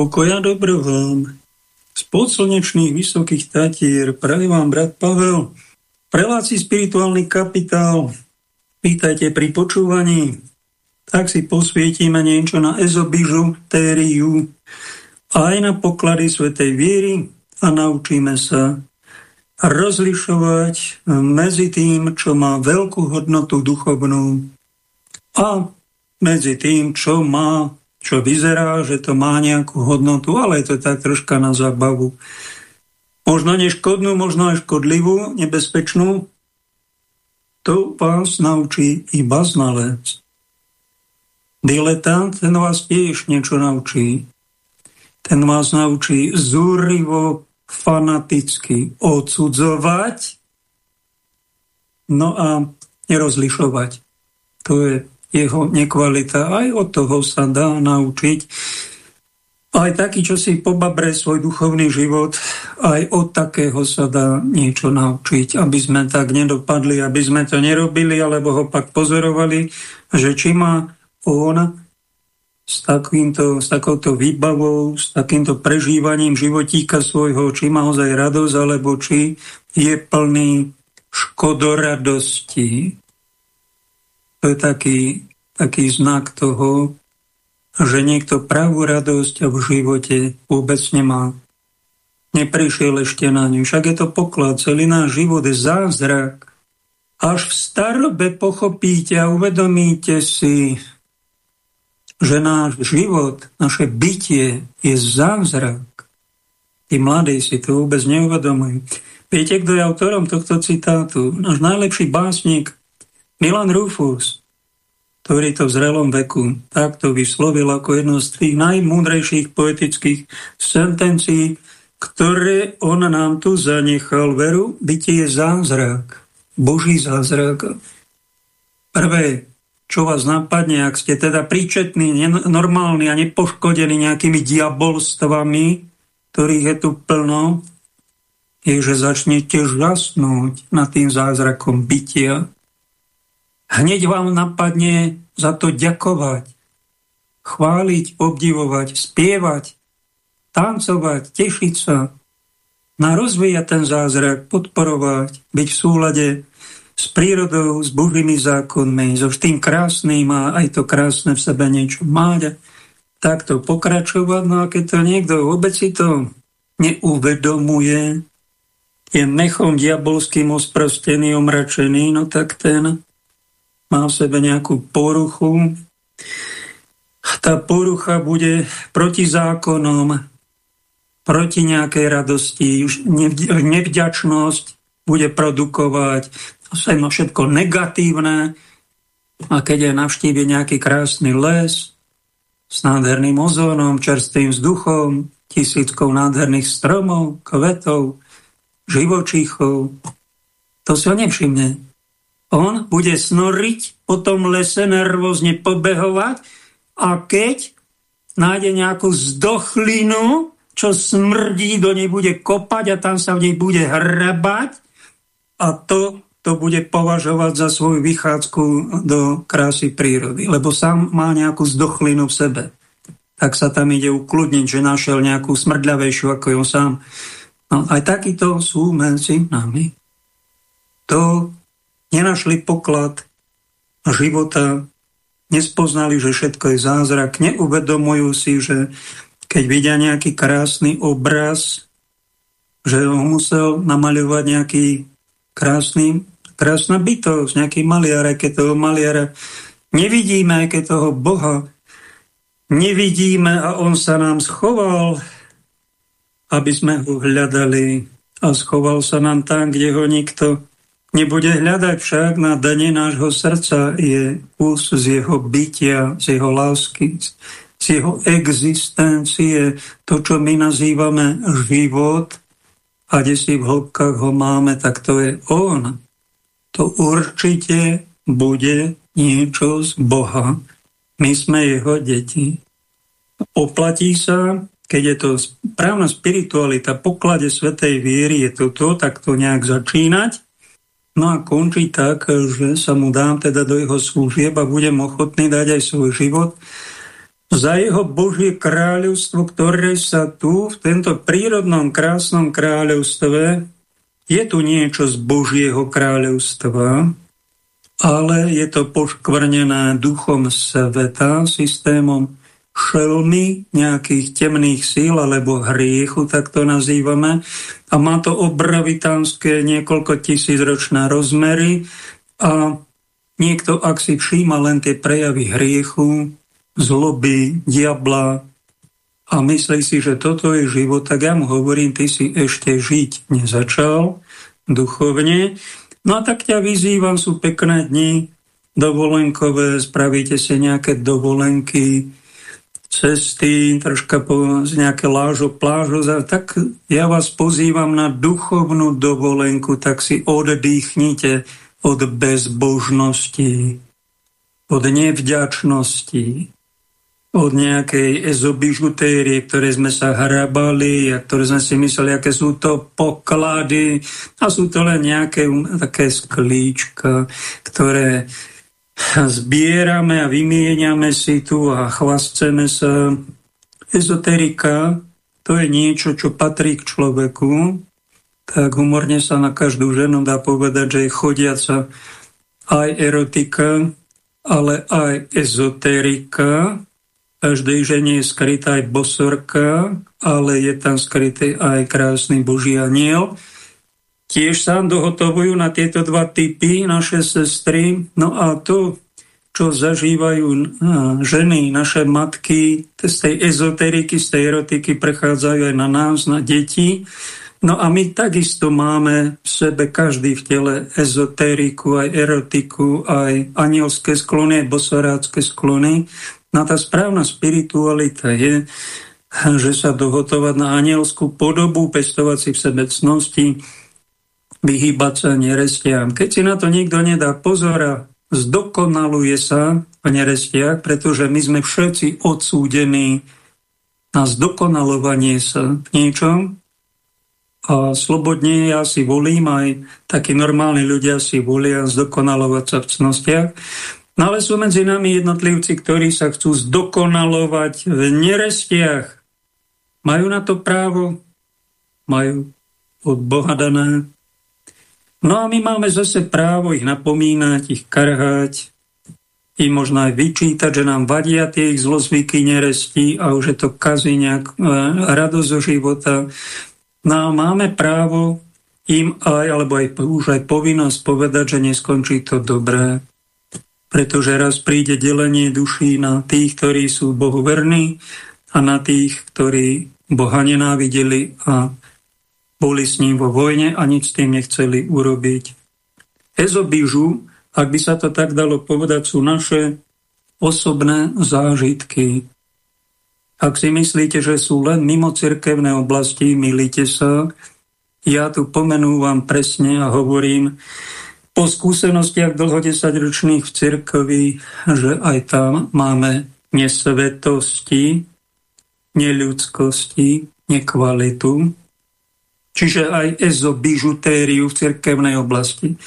Pokoja dobro vám. Z podslnečných vysokých tatier praví vám brat Pavel. Preláci spirituálny kapitál. Vítajte pri počúvaní. Tak si posvietime niečo na ezobižutériu aj na poklady svetej viery a naučíme sa rozlišovať medzi tým, čo má veľkú hodnotu duchovnú a medzi tým, čo má čo vyzerá, že to má nejakú hodnotu, ale je to tak troška na zábavu. Možno neškodnú, možno aj škodlivú, nebezpečnú. To vás naučí iba znalec. Diletant, ten vás tiež niečo naučí. Ten vás naučí zúrivo, fanaticky odsudzovať, no a nerozlišovať. To je jeho nekvalita. Aj od toho sa dá naučiť. Aj taký, čo si pobabre svoj duchovný život, aj od takého sa dá niečo naučiť, aby sme tak nedopadli, aby sme to nerobili, alebo ho pak pozorovali, že či má on s, takýmto, s takouto výbavou, s takýmto prežívaním životíka svojho, či má ozaj radosť, alebo či je plný škodoradosti, to je taký, taký znak toho, že niekto pravú radosť v živote vôbec nemá. Neprišiel ešte na ňu. Však je to poklad, celý náš život je zázrak. Až v starobe pochopíte a uvedomíte si, že náš život, naše bytie je zázrak. Tí mladí si to vôbec neuvedomujú. Viete, kto je autorom tohto citátu? Náš najlepší básnik Milan Rufus, ktorý to v zrelom veku takto vyslovil ako jedno z tých najmúdrejších poetických sentencií, ktoré on nám tu zanechal. Veru, bytie je zázrak, Boží zázrak. Prvé, čo vás napadne, ak ste teda príčetní, normálni a nepoškodení nejakými diabolstvami, ktorých je tu plno, je, že začnete žasnúť nad tým zázrakom bytia, Hneď vám napadne za to ďakovať, chváliť, obdivovať, spievať, tancovať, tešiť sa, na rozvíjať ten zázrak, podporovať, byť v súlade s prírodou, s božími zákonmi, so tým krásnym a aj to krásne v sebe niečo mať. Takto pokračovať, no a keď to niekto vôbec si to neuvedomuje, je mechom diabolským osprostený, omračený, no tak ten má v sebe nejakú poruchu. Tá porucha bude proti zákonom, proti nejakej radosti, už nevďačnosť bude produkovať všetko negatívne. A keď je navštívi nejaký krásny les s nádherným ozónom, čerstvým vzduchom, tisíckou nádherných stromov, kvetov, živočíchov, to si ho nevšimne on bude snoriť po tom lese, nervózne pobehovať a keď nájde nejakú zdochlinu, čo smrdí, do nej bude kopať a tam sa v nej bude hrabať a to, to bude považovať za svoju vychádzku do krásy prírody, lebo sám má nejakú zdochlinu v sebe. Tak sa tam ide ukludniť, že našiel nejakú smrdľavejšiu ako on sám. No, aj takíto sú medzi nami. To nenašli poklad života, nespoznali, že všetko je zázrak, neuvedomujú si, že keď vidia nejaký krásny obraz, že ho musel namaľovať nejaký krásny, krásna bytosť, nejaký maliar, aj keď toho maliara nevidíme, aj keď toho Boha nevidíme a on sa nám schoval, aby sme ho hľadali a schoval sa nám tam, kde ho nikto Nebude hľadať však na dane nášho srdca je kus z jeho bytia, z jeho lásky, z jeho existencie, to, čo my nazývame život, a kde si v hĺbkach ho máme, tak to je on. To určite bude niečo z Boha. My sme jeho deti. Oplatí sa, keď je to správna spiritualita, poklade svetej viery, je to to, tak to nejak začínať, No a končí tak, že sa mu dám teda do jeho služieb a budem ochotný dať aj svoj život za jeho Božie kráľovstvo, ktoré sa tu v tento prírodnom krásnom kráľovstve je tu niečo z Božieho kráľovstva, ale je to poškvrnené duchom sveta, systémom šelmy nejakých temných síl alebo hriechu, tak to nazývame. A má to obravitánske niekoľko tisícročné rozmery a niekto, ak si všíma len tie prejavy hriechu, zloby, diabla a myslí si, že toto je život, tak ja mu hovorím, ty si ešte žiť nezačal duchovne. No a tak ťa vyzývam, sú pekné dni dovolenkové, spravíte si nejaké dovolenky, cesty, troška po nejaké lážo, plážo, tak ja vás pozývam na duchovnú dovolenku, tak si oddýchnite od bezbožnosti, od nevďačnosti, od nejakej ezobižutérie, ktoré sme sa hrabali a ktoré sme si mysleli, aké sú to poklady. A sú to len nejaké také sklíčka, ktoré zbierame a vymieňame si tu a chvastceme sa. Ezoterika to je niečo, čo patrí k človeku, tak humorne sa na každú ženu dá povedať, že je chodiaca aj erotika, ale aj ezoterika, každej žene je skrytá aj bosorka, ale je tam skrytý aj krásny Boží aniel. Tiež sa dohotovujú na tieto dva typy naše sestry. No a to, čo zažívajú ženy, naše matky, z tej ezoteriky, z tej erotiky prechádzajú aj na nás, na deti. No a my takisto máme v sebe každý v tele ezoteriku, aj erotiku, aj anielské sklony, aj bosorácké sklony. No tá správna spiritualita je, že sa dohotovať na anielskú podobu, pestovať si v sebecnosti, vyhýbať sa nerestiam. Keď si na to nikto nedá pozora, zdokonaluje sa v nerestiach, pretože my sme všetci odsúdení na zdokonalovanie sa v niečom a slobodne ja si volím, aj takí normálni ľudia si volia zdokonalovať sa v cnostiach. No ale sú medzi nami jednotlivci, ktorí sa chcú zdokonalovať v nerestiach. Majú na to právo? Majú od Boha dané. No a my máme zase právo ich napomínať, ich karhať, im možno aj vyčítať, že nám vadia tie ich zlozvyky neresti a už je to kazí nejak e, radosť zo života. No a máme právo im aj, alebo aj, už aj povinnosť povedať, že neskončí to dobré pretože raz príde delenie duší na tých, ktorí sú Bohu verní a na tých, ktorí Boha nenávideli a boli s ním vo vojne a nič s tým nechceli urobiť. Ezobižu, ak by sa to tak dalo povedať, sú naše osobné zážitky. Ak si myslíte, že sú len mimo cirkevné oblasti, milíte sa. Ja tu pomenúvam presne a hovorím, po skúsenostiach dlho desaťročných v cirkvi, že aj tam máme nesvetosti, neľudskosti, nekvalitu, čiže aj ezobižutériu v cirkevnej oblasti.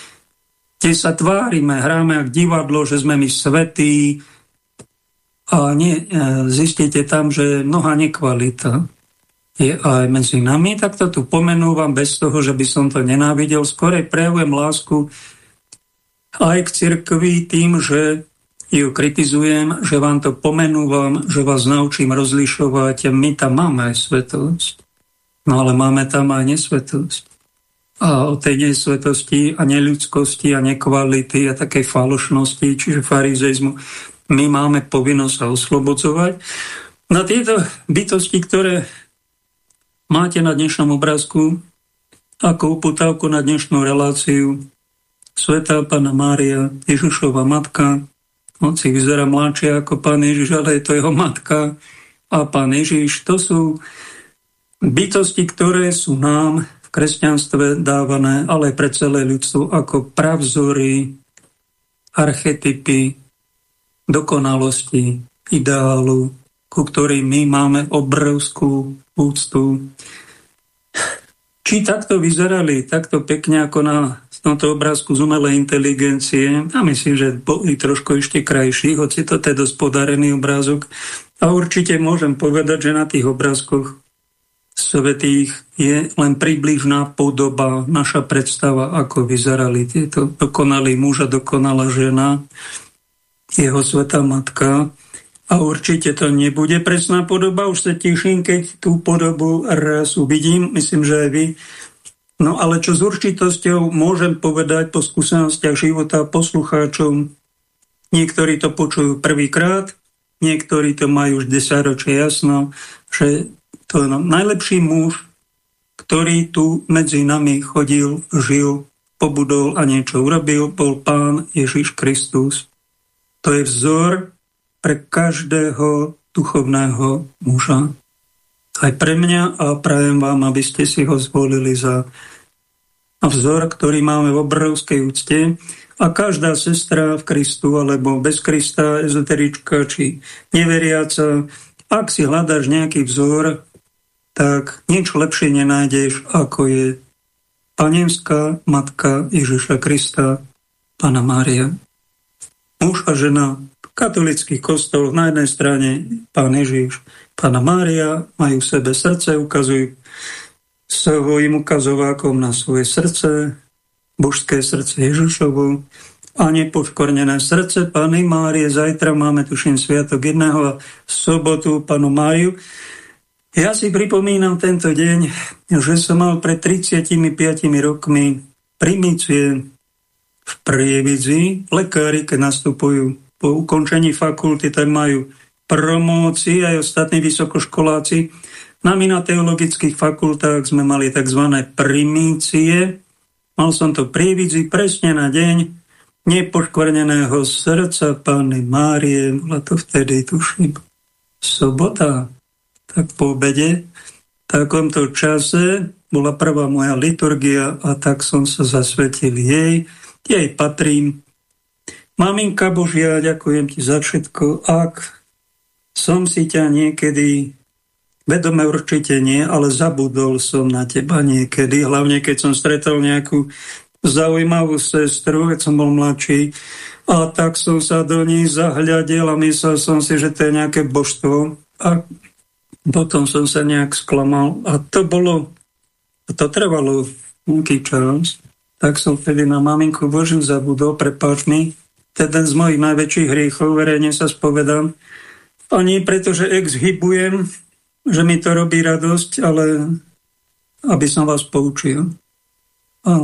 Kde sa tvárime, hráme ak divadlo, že sme my svetí a nie, e, zistíte tam, že mnoha nekvalita je aj medzi nami, tak to tu pomenúvam bez toho, že by som to nenávidel. Skorej prejavujem lásku aj k cirkvi tým, že ju kritizujem, že vám to pomenúvam, že vás naučím rozlišovať. My tam máme aj svetosť, no ale máme tam aj nesvetosť. A o tej nesvetosti a neľudskosti a nekvality a takej falošnosti, čiže farizejzmu, my máme povinnosť sa oslobodzovať. Na tieto bytosti, ktoré máte na dnešnom obrázku, ako uputávku na dnešnú reláciu, Svetá Pana Mária, Ježišova matka, hoci vyzerá mladšia ako pán Ježiš, ale je to jeho matka a pán Ježiš, to sú bytosti, ktoré sú nám v kresťanstve dávané, ale pre celé ľudstvo ako pravzory, archetypy, dokonalosti, ideálu, ku ktorým my máme obrovskú úctu. Či takto vyzerali, takto pekne ako na tomto obrázku z umelej inteligencie. A myslím, že boli trošku ešte krajší, hoci to je dosť podarený obrázok. A určite môžem povedať, že na tých obrázkoch svetých je len približná podoba, naša predstava, ako vyzerali tieto dokonalý muž a dokonalá žena, jeho svetá matka. A určite to nebude presná podoba, už sa teším, keď tú podobu raz uvidím, myslím, že aj vy. No ale čo s určitosťou môžem povedať po skúsenostiach života poslucháčov, niektorí to počujú prvýkrát, niektorí to majú už desaťročie jasno, že to je najlepší muž, ktorý tu medzi nami chodil, žil, pobudol a niečo urobil, bol pán Ježiš Kristus. To je vzor pre každého duchovného muža. Aj pre mňa a prajem vám, aby ste si ho zvolili za vzor, ktorý máme v obrovskej úcte. A každá sestra v Kristu, alebo bez Krista, ezoterička, či neveriaca, ak si hľadáš nejaký vzor, tak nič lepšie nenájdeš, ako je panenská matka Ježiša Krista, Pana Mária. Muž a žena v katolických kostoloch na jednej strane Pán Ježiš, Pana Mária majú v sebe srdce, ukazujú svojim ukazovákom na svoje srdce, božské srdce Ježišovo a nepoškornené srdce Pany Márie. Zajtra máme, tuším, sviatok jedného a sobotu Panu Máriu. Ja si pripomínam tento deň, že som mal pred 35 rokmi primície v Prievidzi. Lekári, keď nastupujú po ukončení fakulty, tak majú promócii aj ostatní vysokoškoláci. Nami na teologických fakultách sme mali tzv. primície. Mal som to Prievidzi presne na deň nepoškvrneného srdca Pány Márie. Bola to vtedy, tuším, sobota tak po obede, v takomto čase bola prvá moja liturgia a tak som sa zasvetil jej, jej patrím. Maminka Božia, ďakujem ti za všetko. Ak som si ťa niekedy, vedome určite nie, ale zabudol som na teba niekedy, hlavne keď som stretol nejakú zaujímavú sestru, keď som bol mladší, a tak som sa do nej zahľadil a myslel som si, že to je nejaké božstvo. A potom som sa nejak sklamal a to bolo, to trvalo nejaký čas, tak som vtedy na maminku Božiu zabudol, prepáč mi, jeden z mojich najväčších hriechov, verejne sa spovedám, ani preto, že exhybujem, že mi to robí radosť, ale aby som vás poučil. A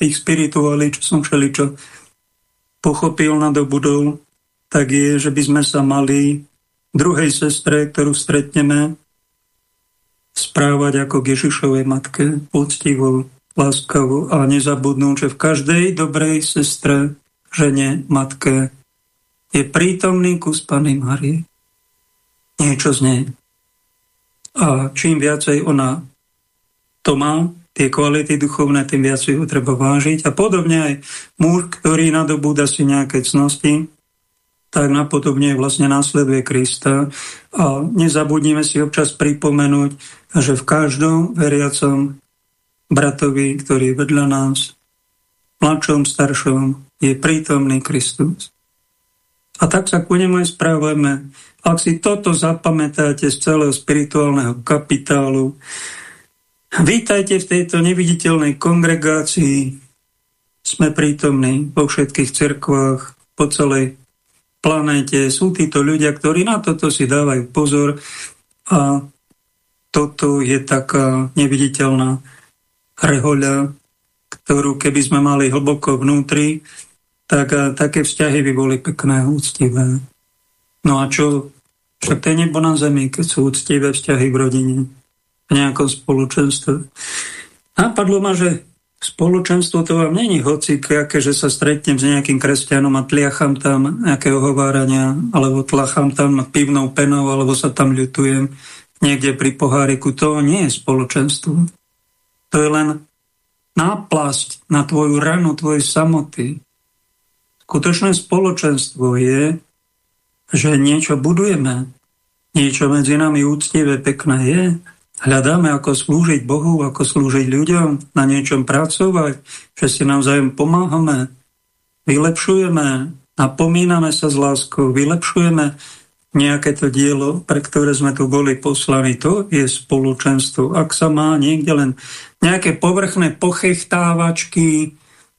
tých spirituálí, čo som všeličo pochopil, nadobudol, tak je, že by sme sa mali druhej sestre, ktorú stretneme, správať ako k Ježišovej matke, poctivo, láskavo a nezabudnúť, že v každej dobrej sestre, žene, matke je prítomný kus Pany Marie. Niečo z nej. A čím viacej ona to má, tie kvality duchovné, tým viac ho treba vážiť. A podobne aj muž, ktorý nadobúda si nejaké cnosti, tak napodobne vlastne následuje Krista. A nezabudnime si občas pripomenúť, že v každom veriacom bratovi, ktorý je vedľa nás, mladšom, staršom, je prítomný Kristus. A tak sa ku nemu aj správame. Ak si toto zapamätáte z celého spirituálneho kapitálu, vítajte v tejto neviditeľnej kongregácii. Sme prítomní vo všetkých cirkvách po celej planéte. Sú títo ľudia, ktorí na toto si dávajú pozor a toto je taká neviditeľná rehoľa, ktorú keby sme mali hlboko vnútri, tak a, také vzťahy by boli pekné, úctivé. No a čo? Však to je nebo na zemi, keď sú úctivé vzťahy v rodine, v nejakom spoločenstve. Napadlo ma, že Spoločenstvo to vám není hocik, aké, že sa stretnem s nejakým kresťanom a tliacham tam nejaké ohovárania, alebo tlacham tam pivnou penou, alebo sa tam ľutujem niekde pri poháriku. To nie je spoločenstvo. To je len náplasť na tvoju ranu, tvojej samoty. Skutočné spoločenstvo je, že niečo budujeme, niečo medzi nami úctivé, pekné je, hľadáme, ako slúžiť Bohu, ako slúžiť ľuďom, na niečom pracovať, že si navzájom pomáhame, vylepšujeme, napomíname sa s láskou, vylepšujeme nejaké to dielo, pre ktoré sme tu boli poslani, to je spoločenstvo. Ak sa má niekde len nejaké povrchné pochechtávačky,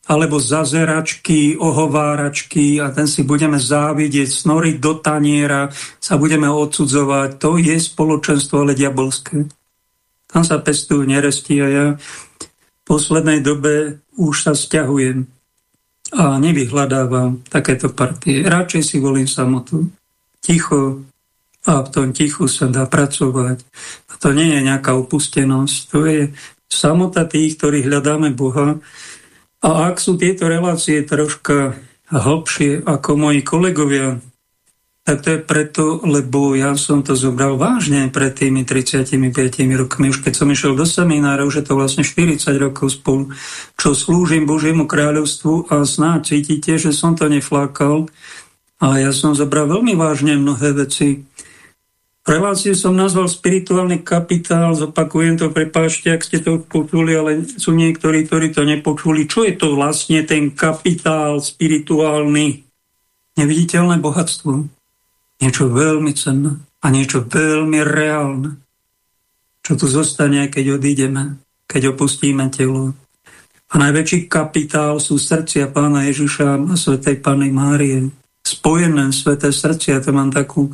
alebo zazeračky, ohováračky a ten si budeme závidieť, snoriť do taniera, sa budeme odsudzovať. To je spoločenstvo, ale diabolské. Tam sa pestujú neresti a ja v poslednej dobe už sa stiahujem a nevyhľadávam takéto partie. Radšej si volím samotu. Ticho a v tom tichu sa dá pracovať. A to nie je nejaká opustenosť, to je samota tých, ktorí hľadáme Boha a ak sú tieto relácie troška hlbšie ako moji kolegovia, tak to je preto, lebo ja som to zobral vážne pred tými 35 rokmi. Už keď som išiel do seminára, už je to vlastne 40 rokov spolu, čo slúžim Božiemu kráľovstvu a snáď cítite, že som to neflákal. A ja som zobral veľmi vážne mnohé veci, Reláciu som nazval spirituálny kapitál, zopakujem to, prepáčte, ak ste to počuli, ale sú niektorí, ktorí to nepočuli. Čo je to vlastne ten kapitál spirituálny? Neviditeľné bohatstvo. Niečo veľmi cenné a niečo veľmi reálne. Čo tu zostane, keď odídeme, keď opustíme telo. A najväčší kapitál sú srdcia pána Ježiša a svetej Pany Márie. Spojené sveté srdcia, to mám takú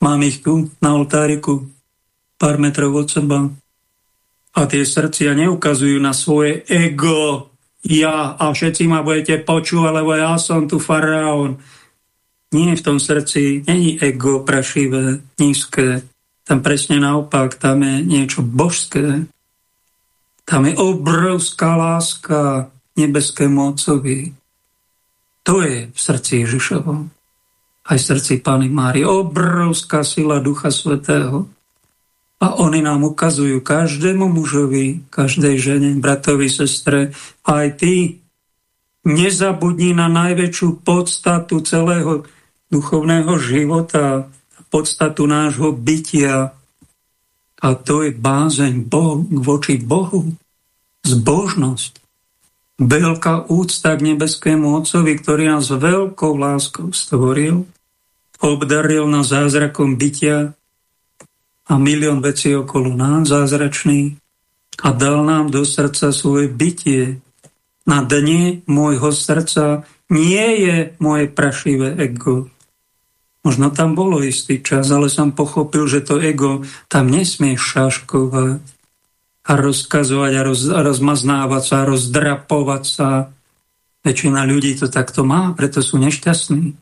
Mám ich tu na oltáriku, pár metrov od seba. A tie srdcia neukazujú na svoje ego, ja a všetci ma budete počúvať, lebo ja som tu faraón. Nie v tom srdci, není ego prašivé, nízke. Tam presne naopak, tam je niečo božské. Tam je obrovská láska nebeskému Otcovi. To je v srdci Ježišovom aj v srdci Pány Márie. Obrovská sila Ducha Svetého. A oni nám ukazujú každému mužovi, každej žene, bratovi, sestre, aj ty nezabudni na najväčšiu podstatu celého duchovného života, podstatu nášho bytia. A to je bázeň Boh, voči Bohu, zbožnosť. Veľká úcta k nebeskému Otcovi, ktorý nás veľkou láskou stvoril obdaril nás zázrakom bytia a milión vecí okolo nás zázračný a dal nám do srdca svoje bytie. Na dne môjho srdca nie je moje prašivé ego. Možno tam bolo istý čas, ale som pochopil, že to ego tam nesmie šaškovať a rozkazovať a, roz, a rozmaznávať sa a rozdrapovať sa. Väčšina ľudí to takto má, preto sú nešťastní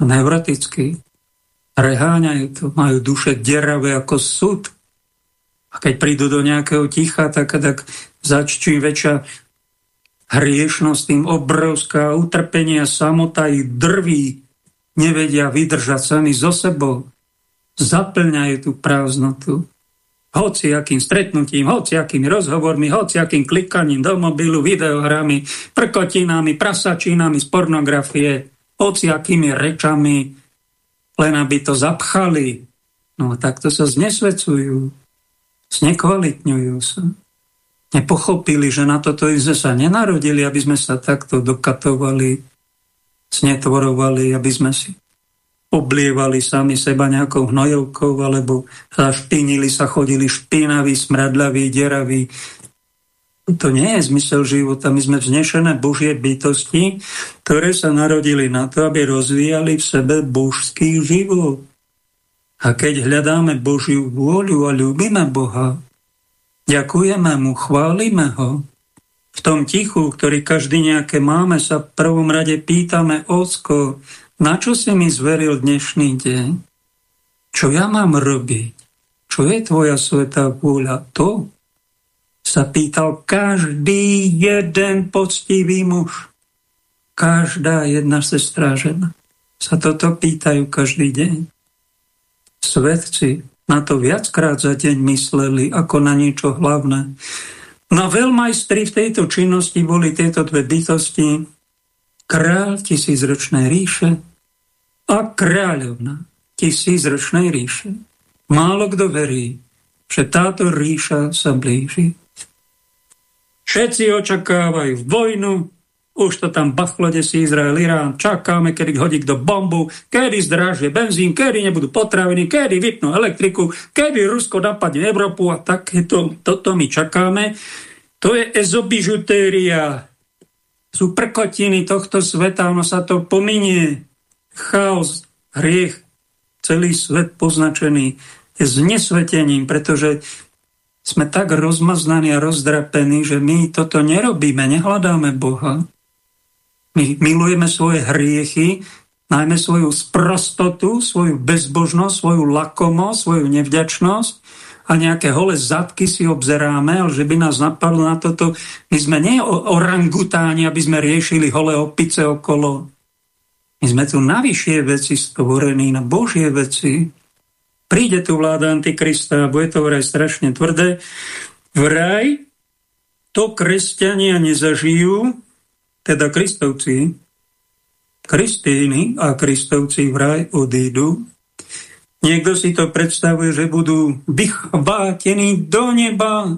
neurotickí, preháňajú to, majú duše deravé ako súd. A keď prídu do nejakého ticha, tak, tak začčí väčšia hriešnosť, tým obrovská utrpenie a samota ich drví, nevedia vydržať sami so sebou. Zaplňajú tú prázdnotu. Hoci akým stretnutím, hoci akými rozhovormi, hoci akým klikaním do mobilu, videohrami, prkotinami, prasačinami z pornografie, hociakými rečami, len aby to zapchali. No takto sa znesvecujú, znekvalitňujú sa. Nepochopili, že na toto sa nenarodili, aby sme sa takto dokatovali, znetvorovali, aby sme si oblievali sami seba nejakou hnojovkou, alebo zašpinili sa, chodili špinaví, smradľaví, deraví, to nie je zmysel života. My sme vznešené Božie bytosti, ktoré sa narodili na to, aby rozvíjali v sebe božský život. A keď hľadáme Božiu vôľu a ľúbime Boha, ďakujeme Mu, chválime Ho, v tom tichu, ktorý každý nejaké máme, sa v prvom rade pýtame, Ocko, na čo si mi zveril dnešný deň? Čo ja mám robiť? Čo je tvoja svetá vôľa? To, sa pýtal každý jeden poctivý muž. Každá jedna sestra žena sa toto pýtajú každý deň. Svedci na to viackrát za deň mysleli ako na niečo hlavné. No veľmajstri v tejto činnosti boli tieto dve bytosti, kráľ tisícročnej ríše a kráľovna tisícročnej ríše. Málo kto verí, že táto ríša sa blíži. Všetci očakávajú vojnu, už to tam bachlo, si Izrael, Irán, čakáme, kedy hodí kto bombu, kedy zdražie benzín, kedy nebudú potraviny, kedy vypnú elektriku, kedy Rusko napadne Európu a takéto, toto my čakáme. To je ezobižutéria, sú prkotiny tohto sveta, ono sa to pominie. Chaos, hriech, celý svet poznačený je znesvetením, pretože sme tak rozmaznaní a rozdrapení, že my toto nerobíme, nehľadáme Boha. My milujeme svoje hriechy, najmä svoju sprostotu, svoju bezbožnosť, svoju lakomosť, svoju nevďačnosť a nejaké holé zadky si obzeráme, ale že by nás napadlo na toto. My sme nie orangutáni, aby sme riešili holé opice okolo. My sme tu na vyššie veci stvorení, na Božie veci. Príde tu vláda Antikrista a bude to vraj strašne tvrdé. Vraj to kresťania nezažijú, teda kristovci, Kristíny a kristovci vraj odídu. Niekto si to predstavuje, že budú vychvátení do neba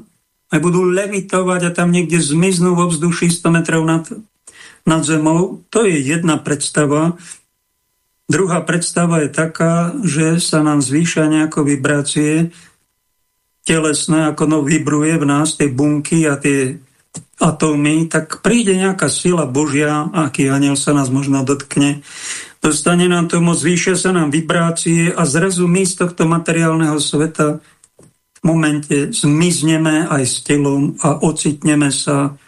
a budú levitovať a tam niekde zmiznú vo vzduši 100 metrov nad, nad zemou. To je jedna predstava. Druhá predstava je taká, že sa nám zvýšia nejako vibrácie telesné, ako no vibruje v nás tie bunky a tie atómy, tak príde nejaká sila Božia, aký aniel sa nás možno dotkne, dostane nám to moc, zvýšia sa nám vibrácie a zrazu my z tohto materiálneho sveta v momente zmizneme aj s telom a ocitneme sa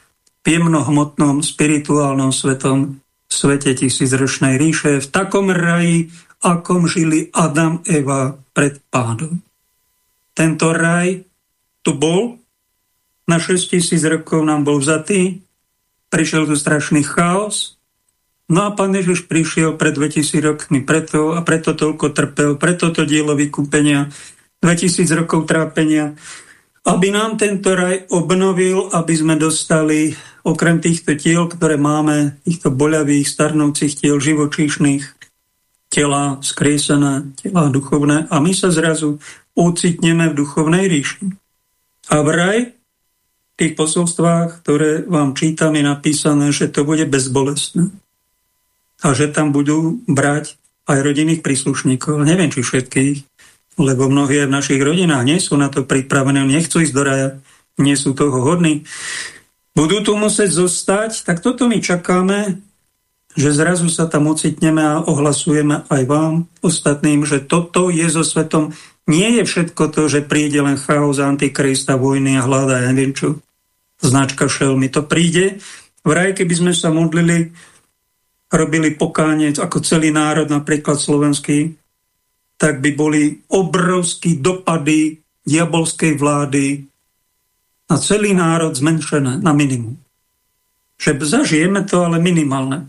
v jemnohmotnom spirituálnom svetom svete tisícročnej ríše, v takom raji, akom žili Adam, Eva pred pádom. Tento raj tu bol, na 6 tisíc rokov nám bol vzatý, prišiel tu strašný chaos, no a pán Ježiš prišiel pred 2000 rokmi preto a preto toľko trpel, preto to dielo vykúpenia, 2000 rokov trápenia, aby nám tento raj obnovil, aby sme dostali okrem týchto tiel, ktoré máme, týchto boľavých, starnúcich tiel, živočíšnych, tela skriesené, tela duchovné a my sa zrazu ocitneme v duchovnej ríši. A vraj tých posolstvách, ktoré vám čítam, je napísané, že to bude bezbolestné. A že tam budú brať aj rodinných príslušníkov. Neviem, či všetkých, lebo mnohí v našich rodinách nie sú na to pripravené, nechcú ísť do raja, nie sú toho hodní budú tu musieť zostať, tak toto my čakáme, že zrazu sa tam ocitneme a ohlasujeme aj vám, ostatným, že toto je so svetom. Nie je všetko to, že príde len chaos, antikrista, vojny a hlada, ja neviem čo, značka šelmy. To príde. Vraj, keby sme sa modlili, robili pokánec ako celý národ, napríklad slovenský, tak by boli obrovské dopady diabolskej vlády, na celý národ zmenšené na minimum. Že zažijeme to, ale minimálne.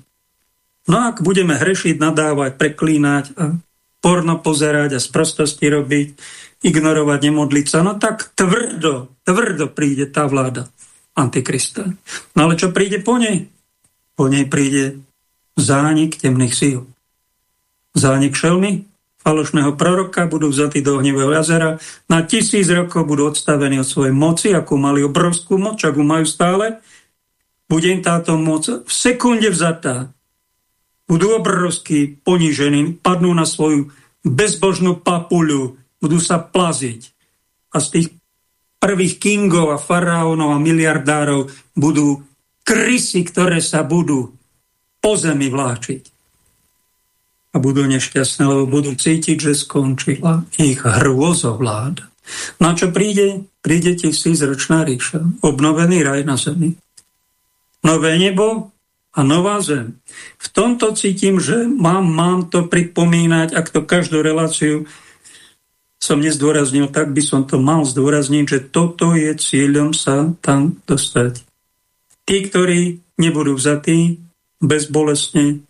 No ak budeme hrešiť, nadávať, preklínať a porno pozerať a z prostosti robiť, ignorovať, nemodliť sa, no tak tvrdo, tvrdo príde tá vláda Antikrista. No ale čo príde po nej? Po nej príde zánik temných síl. Zánik šelmy, falošného proroka, budú vzatí do ohnivého jazera, na tisíc rokov budú odstavení od svojej moci, akú mali obrovskú moc, akú majú stále, bude im táto moc v sekunde vzatá. Budú obrovský ponížení, padnú na svoju bezbožnú papuľu, budú sa plaziť. A z tých prvých kingov a faraónov a miliardárov budú krysy, ktoré sa budú po zemi vláčiť a budú nešťastné, lebo budú cítiť, že skončila ich hrôzovláda. Na čo príde? Príde tisícročná ríša, obnovený raj na zemi. Nové nebo a nová zem. V tomto cítim, že mám, mám to pripomínať, ak to každú reláciu som nezdôraznil, tak by som to mal zdôrazniť, že toto je cieľom sa tam dostať. Tí, ktorí nebudú vzatí bezbolestne,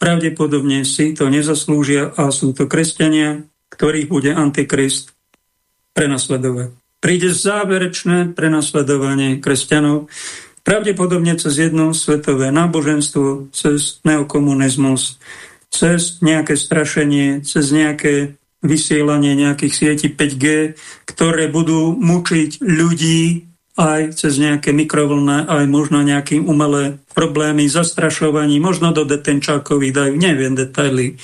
pravdepodobne si to nezaslúžia a sú to kresťania, ktorých bude Antikrist prenasledovať. Príde záverečné prenasledovanie kresťanov, pravdepodobne cez jedno svetové náboženstvo, cez neokomunizmus, cez nejaké strašenie, cez nejaké vysielanie nejakých sietí 5G, ktoré budú mučiť ľudí aj cez nejaké mikrovlné, aj možno nejaké umelé problémy, zastrašovaní, možno do detenčákových dajú, neviem detaily.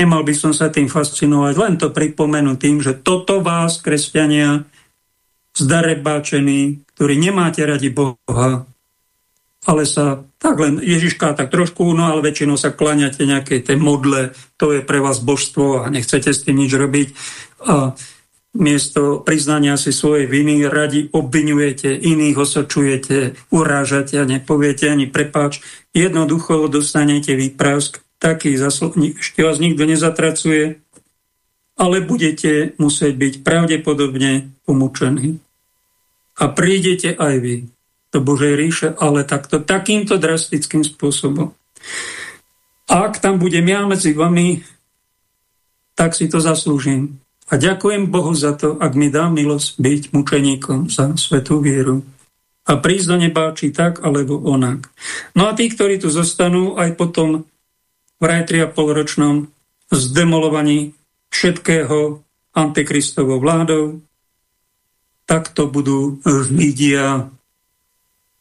Nemal by som sa tým fascinovať, len to pripomenú tým, že toto vás, kresťania, zdarebáčení, ktorí nemáte radi Boha, ale sa tak len Ježiška tak trošku, no ale väčšinou sa kláňate nejakej tej modle, to je pre vás božstvo a nechcete s tým nič robiť. A miesto priznania si svojej viny radi obvinujete, iných osočujete, urážate a nepoviete ani prepáč. Jednoducho dostanete výprask, taký zasl- ešte vás nikto nezatracuje, ale budete musieť byť pravdepodobne umúčení. A prídete aj vy do Božej ríše, ale takto, takýmto drastickým spôsobom. Ak tam budem ja medzi vami, tak si to zaslúžim. A ďakujem Bohu za to, ak mi dá milosť byť mučeníkom za svetú vieru. A prísť do neba, či tak, alebo onak. No a tí, ktorí tu zostanú aj potom v raj 3,5 ročnom zdemolovaní všetkého antikristovou vládou, tak to budú Židia.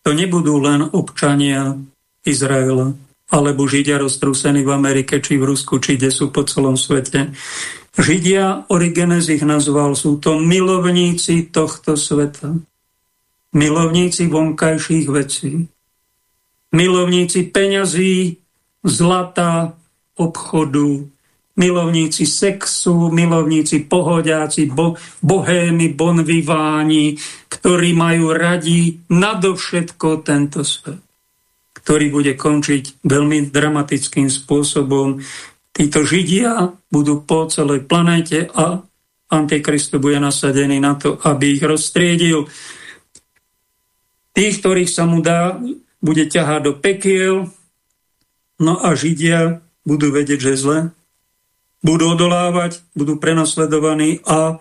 To nebudú len občania Izraela, alebo Židia roztrúsení v Amerike, či v Rusku, či kde sú po celom svete. Židia, Origenes ich nazval, sú to milovníci tohto sveta. Milovníci vonkajších vecí. Milovníci peňazí, zlata, obchodu, milovníci sexu, milovníci pohodiaci, bo, bohémy, bonviváni, ktorí majú radi nadovšetko tento svet, ktorý bude končiť veľmi dramatickým spôsobom Títo Židia budú po celej planéte a Antikristo bude nasadený na to, aby ich rozstriedil. Tých, ktorých sa mu dá, bude ťahať do pekiel, no a Židia budú vedieť, že zle, budú odolávať, budú prenasledovaní a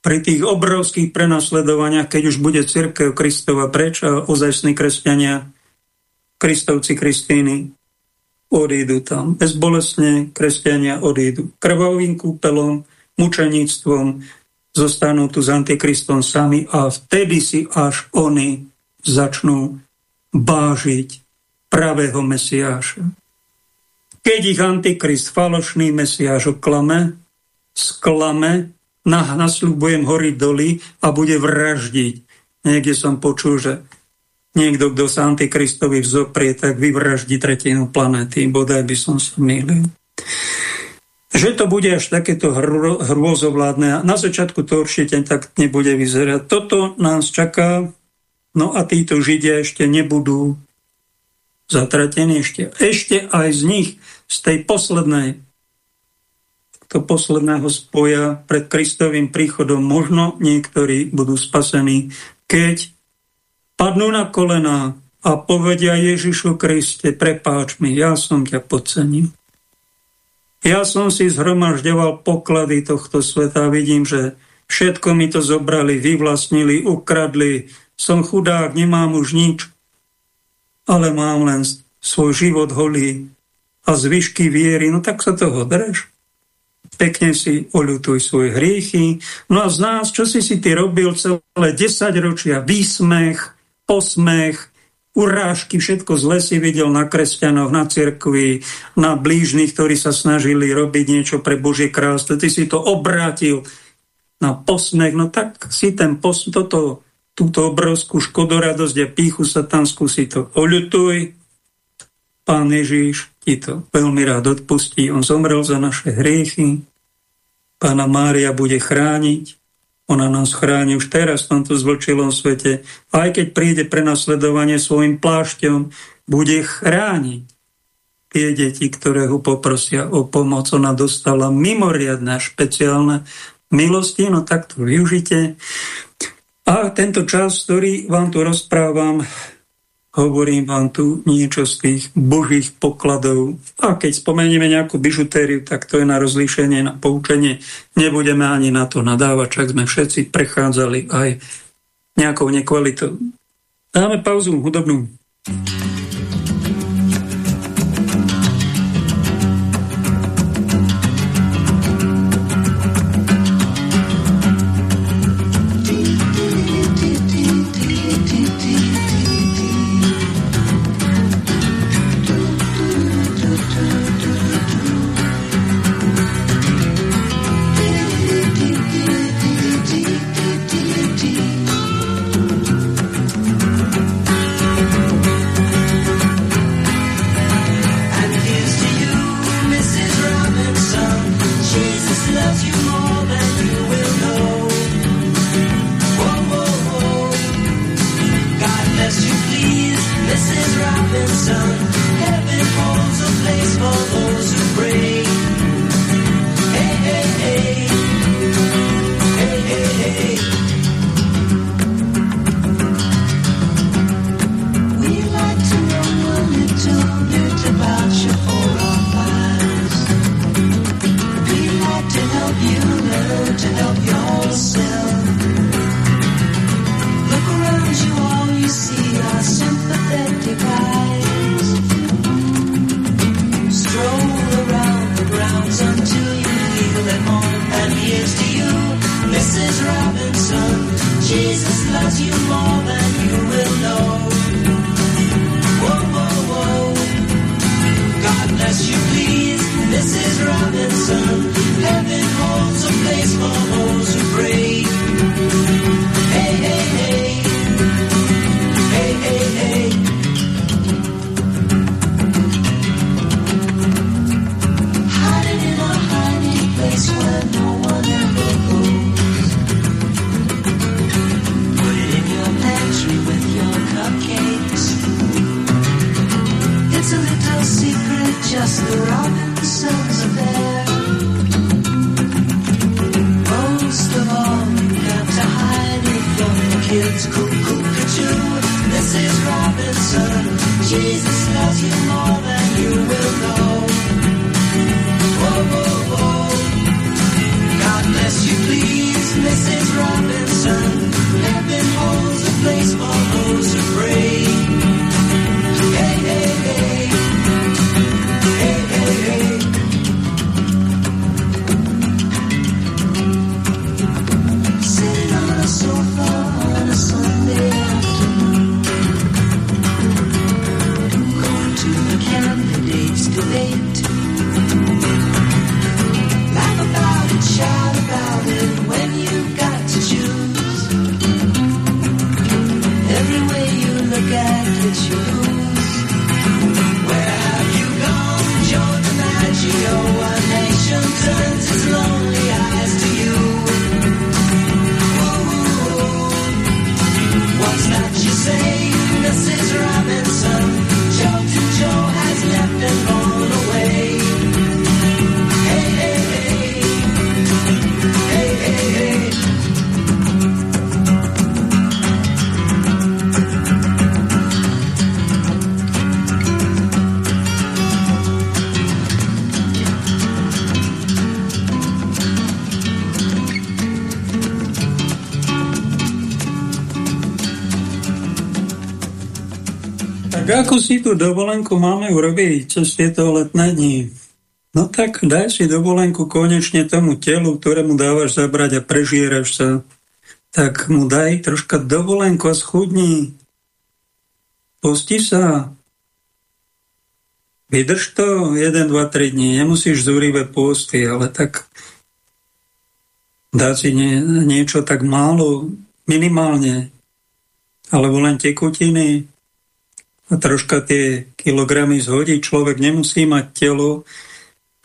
pri tých obrovských prenasledovaniach, keď už bude církev Kristova preč a ozajstní kresťania, Kristovci Kristíny, odídu tam. Bezbolesne kresťania odídu krvavým kúpelom, mučeníctvom, zostanú tu s Antikristom sami a vtedy si až oni začnú bážiť pravého Mesiáša. Keď ich Antikrist, falošný Mesiáš oklame, sklame, nasľubujem hory doly a bude vraždiť. Niekde som počul, že niekto, kto sa Antikristovi vzoprie, tak vyvraždí tretinu planéty. Bodaj by som sa mýlil. Že to bude až takéto hrôzovládne. Na začiatku to určite tak nebude vyzerať. Toto nás čaká, no a títo Židia ešte nebudú zatratení. Ešte, ešte aj z nich, z tej poslednej, to posledného spoja pred Kristovým príchodom, možno niektorí budú spasení, keď padnú na kolená a povedia Ježišu Kriste, prepáč mi, ja som ťa podcenil. Ja som si zhromažďoval poklady tohto sveta a vidím, že všetko mi to zobrali, vyvlastnili, ukradli. Som chudák, nemám už nič, ale mám len svoj život holý a zvyšky viery, no tak sa toho drž. Pekne si oľutuj svoje hriechy. No a z nás, čo si si ty robil celé 10 ročia, výsmech, posmech, urážky, všetko zle si videl na kresťanoch, na cirkvi, na blížnych, ktorí sa snažili robiť niečo pre Božie kráľstvo. Ty si to obrátil na posmech, no tak si ten pos, toto, túto obrovskú škodoradosť a píchu satanskú si to oľutuj. Pán Ježíš ti to veľmi rád odpustí. On zomrel za naše hriechy. Pána Mária bude chrániť ona nás chráni už teraz v tomto zvlčilom svete. Aj keď príde prenasledovanie svojim plášťom, bude chrániť tie deti, ktoré ho poprosia o pomoc. Ona dostala mimoriadne špeciálne milosti, no tak to využite. A tento čas, ktorý vám tu rozprávam, Hovorím vám tu niečo z tých božích pokladov. A keď spomenieme nejakú bižutériu, tak to je na rozlíšenie, na poučenie. Nebudeme ani na to nadávať, čak sme všetci prechádzali aj nejakou nekvalitou. Dáme pauzu hudobnú. as you want. Ako si tú dovolenku máme urobiť cez tieto letné dni? No tak daj si dovolenku konečne tomu telu, ktorému dávaš zabrať a prežieraš sa. Tak mu daj troška dovolenku a schudni. Posti sa. Vydrž to 1, 2, 3 dní. Nemusíš zúrivé posty, ale tak dá si nie, niečo tak málo, minimálne, alebo len tekutiny, a troška tie kilogramy zhodí. Človek nemusí mať telo,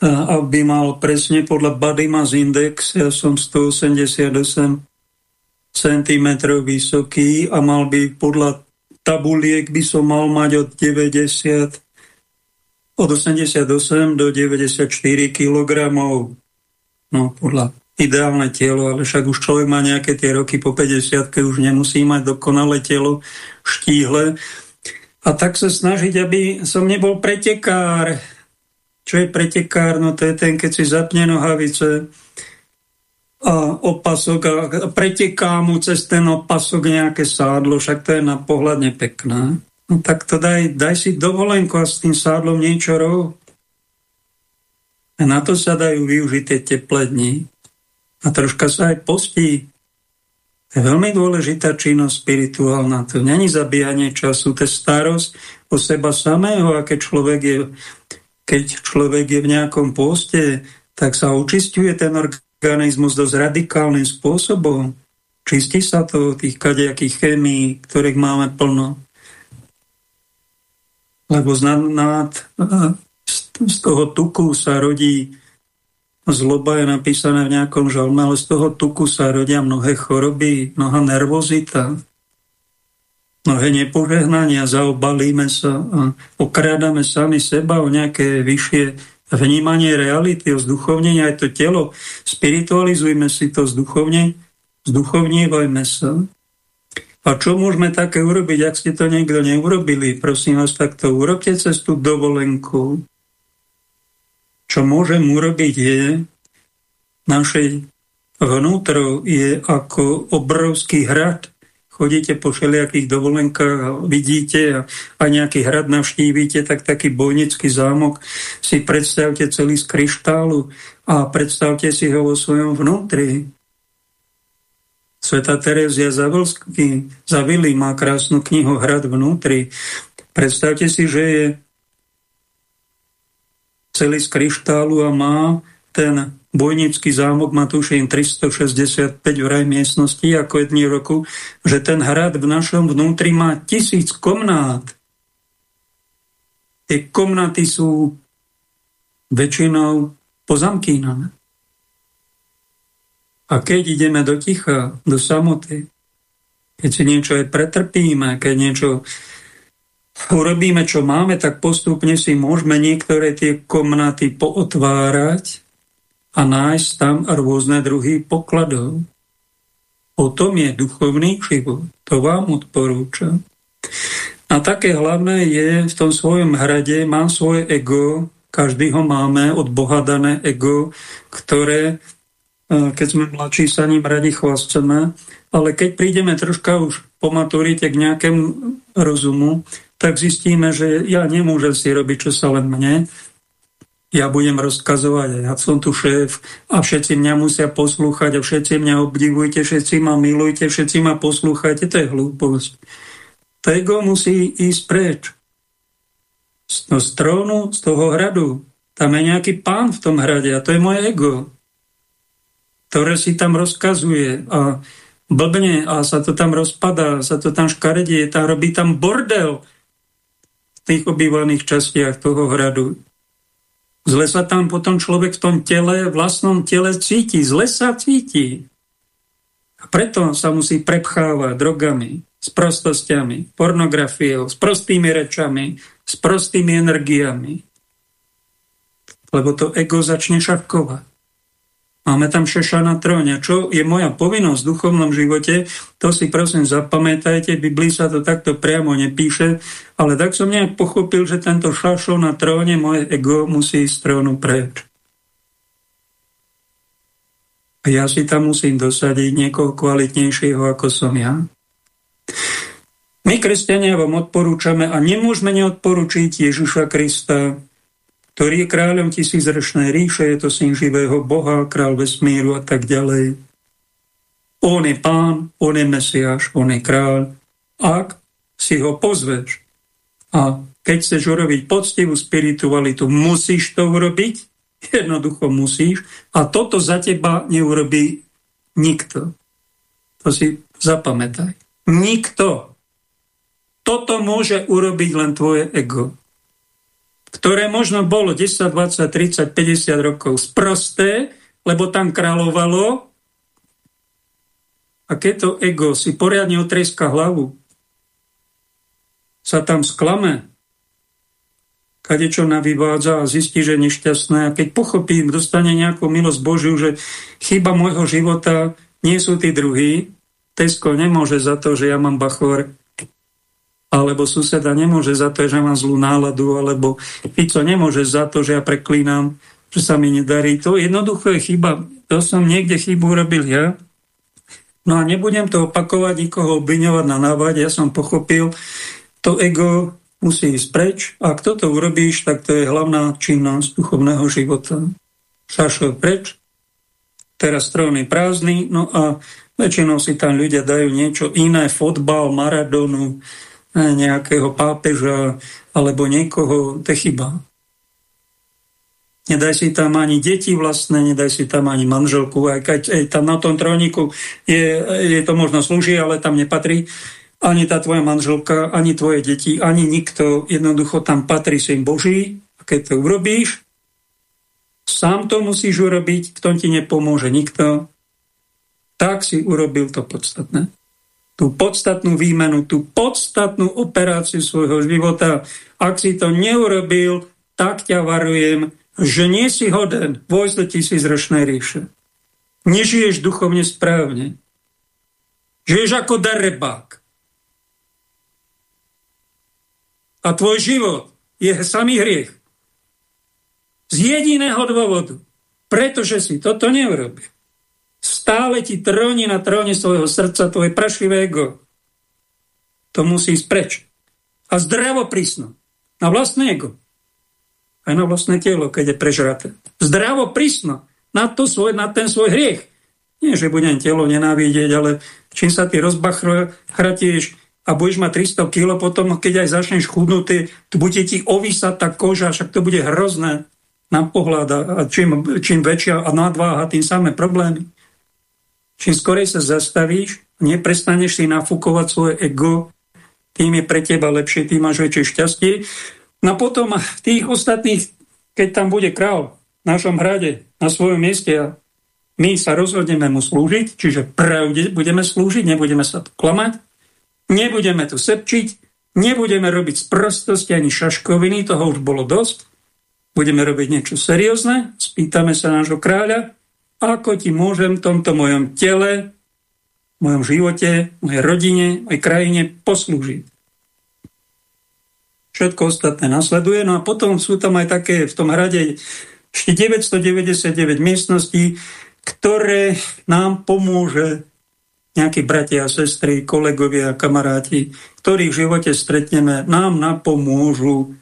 aby mal presne podľa body mass index, ja som 188 cm vysoký a mal by podľa tabuliek by som mal mať od 90 od 88 do 94 kg. No, podľa ideálne telo, ale však už človek má nejaké tie roky po 50 už nemusí mať dokonalé telo, štíhle, a tak sa snažiť, aby som nebol pretekár. Čo je pretekár? No to je ten, keď si zapne nohavice a opasok a preteká mu cez ten opasok nejaké sádlo, však to je na pohľad nepekné. No tak to daj, daj si dovolenku a s tým sádlom niečo rob. A na to sa dajú využiť tie teplé dni. A troška sa aj postí. Veľmi dôležitá činnosť spirituálna. To není zabíjanie času, to je starosť o seba samého a keď človek je, keď človek je v nejakom poste, tak sa očistuje ten organizmus dosť radikálnym spôsobom. Čistí sa to tých kadejakých chémií, ktorých máme plno. Lebo z, nad, z toho tuku sa rodí Zloba je napísané v nejakom žalme, ale z toho tuku sa rodia mnohé choroby, mnoha nervozita. mnohé nepožehnania, zaobalíme sa a okrádame sami seba o nejaké vyššie vnímanie reality, o zduchovnenie aj to telo. Spiritualizujme si to zduchovne, zduchovnívajme sa. A čo môžeme také urobiť, ak ste to niekto neurobili? Prosím vás, tak to urobte cez dovolenku. Čo môžem urobiť je, naše vnútro je ako obrovský hrad, chodíte po všelijakých dovolenkách a vidíte a, a nejaký hrad navštívite, tak taký bojnický zámok si predstavte celý z kryštálu a predstavte si ho vo svojom vnútri. Sveta Terezia Zavilsky, Zavili má krásnu knihu Hrad vnútri. Predstavte si, že je celý z kryštálu a má ten Bojnický zámok má tuším 365 vraj miestností ako jedný roku, že ten hrad v našom vnútri má tisíc komnát. Tie komnaty sú väčšinou pozamkínané. A keď ideme do ticha, do samoty, keď si niečo aj pretrpíme, keď niečo urobíme, čo máme, tak postupne si môžeme niektoré tie komnaty pootvárať a nájsť tam rôzne druhy pokladov. Tom je duchovný život. To vám odporúčam. A také hlavné je v tom svojom hrade, mám svoje ego, každý ho máme, od Boha dané ego, ktoré, e, keď sme mladší, sa ním radi chvasteme, ale keď prídeme troška už po maturite k nejakému rozumu, tak zistíme, že ja nemôžem si robiť, čo sa len mne, ja budem rozkazovať, ja som tu šéf a všetci mňa musia poslúchať a všetci mňa obdivujte, všetci ma milujte, všetci ma poslúchajte, to je hlúposť. To musí ísť preč. Z toho strónu, z toho hradu. Tam je nejaký pán v tom hrade a to je moje ego, ktoré si tam rozkazuje a blbne a sa to tam rozpadá, sa to tam škaredie, tam robí tam bordel tých obývaných častiach toho hradu. Zle sa tam potom človek v tom tele, vlastnom tele cíti. Zle sa cíti. A preto sa musí prepchávať drogami, s prostostiami, pornografiou, s prostými rečami, s prostými energiami. Lebo to ego začne šapkovať. Máme tam šeša na tróne. Čo je moja povinnosť v duchovnom živote, to si prosím zapamätajte, Biblii sa to takto priamo nepíše, ale tak som nejak pochopil, že tento šašo na tróne, moje ego musí z trónu preč. A ja si tam musím dosadiť niekoho kvalitnejšieho, ako som ja. My, kresťania, vám odporúčame a nemôžeme neodporúčiť Ježiša Krista, ktorý je kráľom tisícročnej ríše, je to syn živého Boha, král vesmíru a tak ďalej. On je pán, on je mesiáš, on je kráľ. Ak si ho pozveš a keď chceš urobiť poctivú spiritualitu, musíš to urobiť, jednoducho musíš a toto za teba neurobí nikto. To si zapamätaj. Nikto. Toto môže urobiť len tvoje ego ktoré možno bolo 10, 20, 30, 50 rokov sprosté, lebo tam kráľovalo. A keď to ego si poriadne otreska hlavu, sa tam sklame, kade čo navývádza a zistí, že je nešťastné. A keď pochopím, dostane nejakú milosť Božiu, že chyba môjho života nie sú tí druhí, Tesko nemôže za to, že ja mám bachor, alebo suseda nemôže za to, že mám zlú náladu, alebo Fico nemôže za to, že ja preklínam, že sa mi nedarí. To jednoducho je chyba. To som niekde chybu robil ja. No a nebudem to opakovať, nikoho obviňovať na návade. Ja som pochopil, to ego musí ísť preč. A ak toto urobíš, tak to je hlavná činnosť duchovného života. Šašo preč, teraz strojný prázdny, no a väčšinou si tam ľudia dajú niečo iné, fotbal, Maradonu, nejakého pápeža alebo niekoho, to je chyba. Nedaj si tam ani deti vlastné, nedaj si tam ani manželku, aj keď aj tam na tom tróniku je, je to možno slúži, ale tam nepatrí ani tá tvoja manželka, ani tvoje deti, ani nikto. Jednoducho tam patrí syn Boží. A keď to urobíš, sám to musíš urobiť, v ti nepomôže nikto. Tak si urobil to podstatné. Tú podstatnú výmenu, tú podstatnú operáciu svojho života. Ak si to neurobil, tak ťa varujem, že nie si hoden vojsť do tisícročnej ríše. Nežiješ duchovne správne. Žiješ ako darebák. A tvoj život je samý hriech. Z jediného dôvodu. Pretože si toto neurobil. Stále ti tróni na tróne svojho srdca tvoje prašivé ego. To musí ísť preč. A zdravo prísno. Na vlastné ego. Aj na vlastné telo, keď je prežraté. Zdravo prísno. Na, to svoj, na ten svoj hriech. Nie, že budem telo nenávidieť, ale čím sa ty rozbachratíš a budeš mať 300 kg, potom keď aj začneš chudnúť, tu bude ti ovísať tá koža, však to bude hrozné na pohľad a čím, čím väčšia a nadváha, tým samé problémy. Čím skorej sa zastavíš, neprestaneš si nafúkovať svoje ego, tým je pre teba lepšie, tým máš väčšie šťastie. No potom tých ostatných, keď tam bude král v našom hrade, na svojom mieste a my sa rozhodneme mu slúžiť, čiže pravde budeme slúžiť, nebudeme sa tu klamať, nebudeme tu sepčiť, nebudeme robiť sprostosti ani šaškoviny, toho už bolo dosť, budeme robiť niečo seriózne, spýtame sa nášho kráľa, ako ti môžem v tomto mojom tele, mojom živote, mojej rodine, mojej krajine poslúžiť. Všetko ostatné nasleduje. No a potom sú tam aj také v tom hrade ešte 999 miestností, ktoré nám pomôže nejakí bratia a sestry, kolegovia, kamaráti, ktorých v živote stretneme, nám napomôžu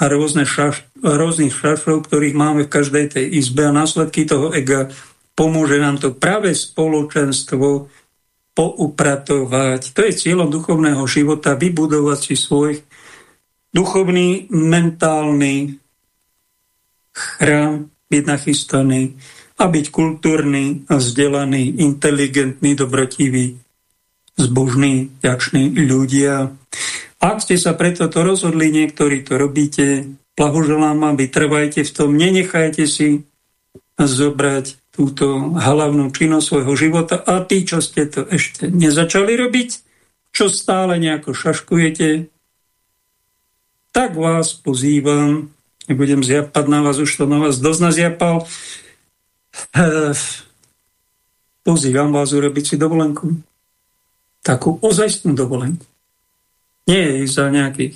a rôzne šaš, rôznych šašov, ktorých máme v každej tej izbe a následky toho ega pomôže nám to práve spoločenstvo poupratovať. To je cieľom duchovného života, vybudovať si svoj duchovný, mentálny chrám, byť nachystaný a byť kultúrny vzdelaný, inteligentný, dobrotivý, zbožný, ďačný ľudia. Ak ste sa preto to rozhodli, niektorí to robíte, blahoželám vám, vytrvajte v tom, nenechajte si zobrať túto hlavnú činnosť svojho života a tí, čo ste to ešte nezačali robiť, čo stále nejako šaškujete, tak vás pozývam, nebudem zjapať na vás, už to na vás dosť nazjapal, pozývam vás urobiť si dovolenku. Takú ozajstnú dovolenku. Nie za nejakých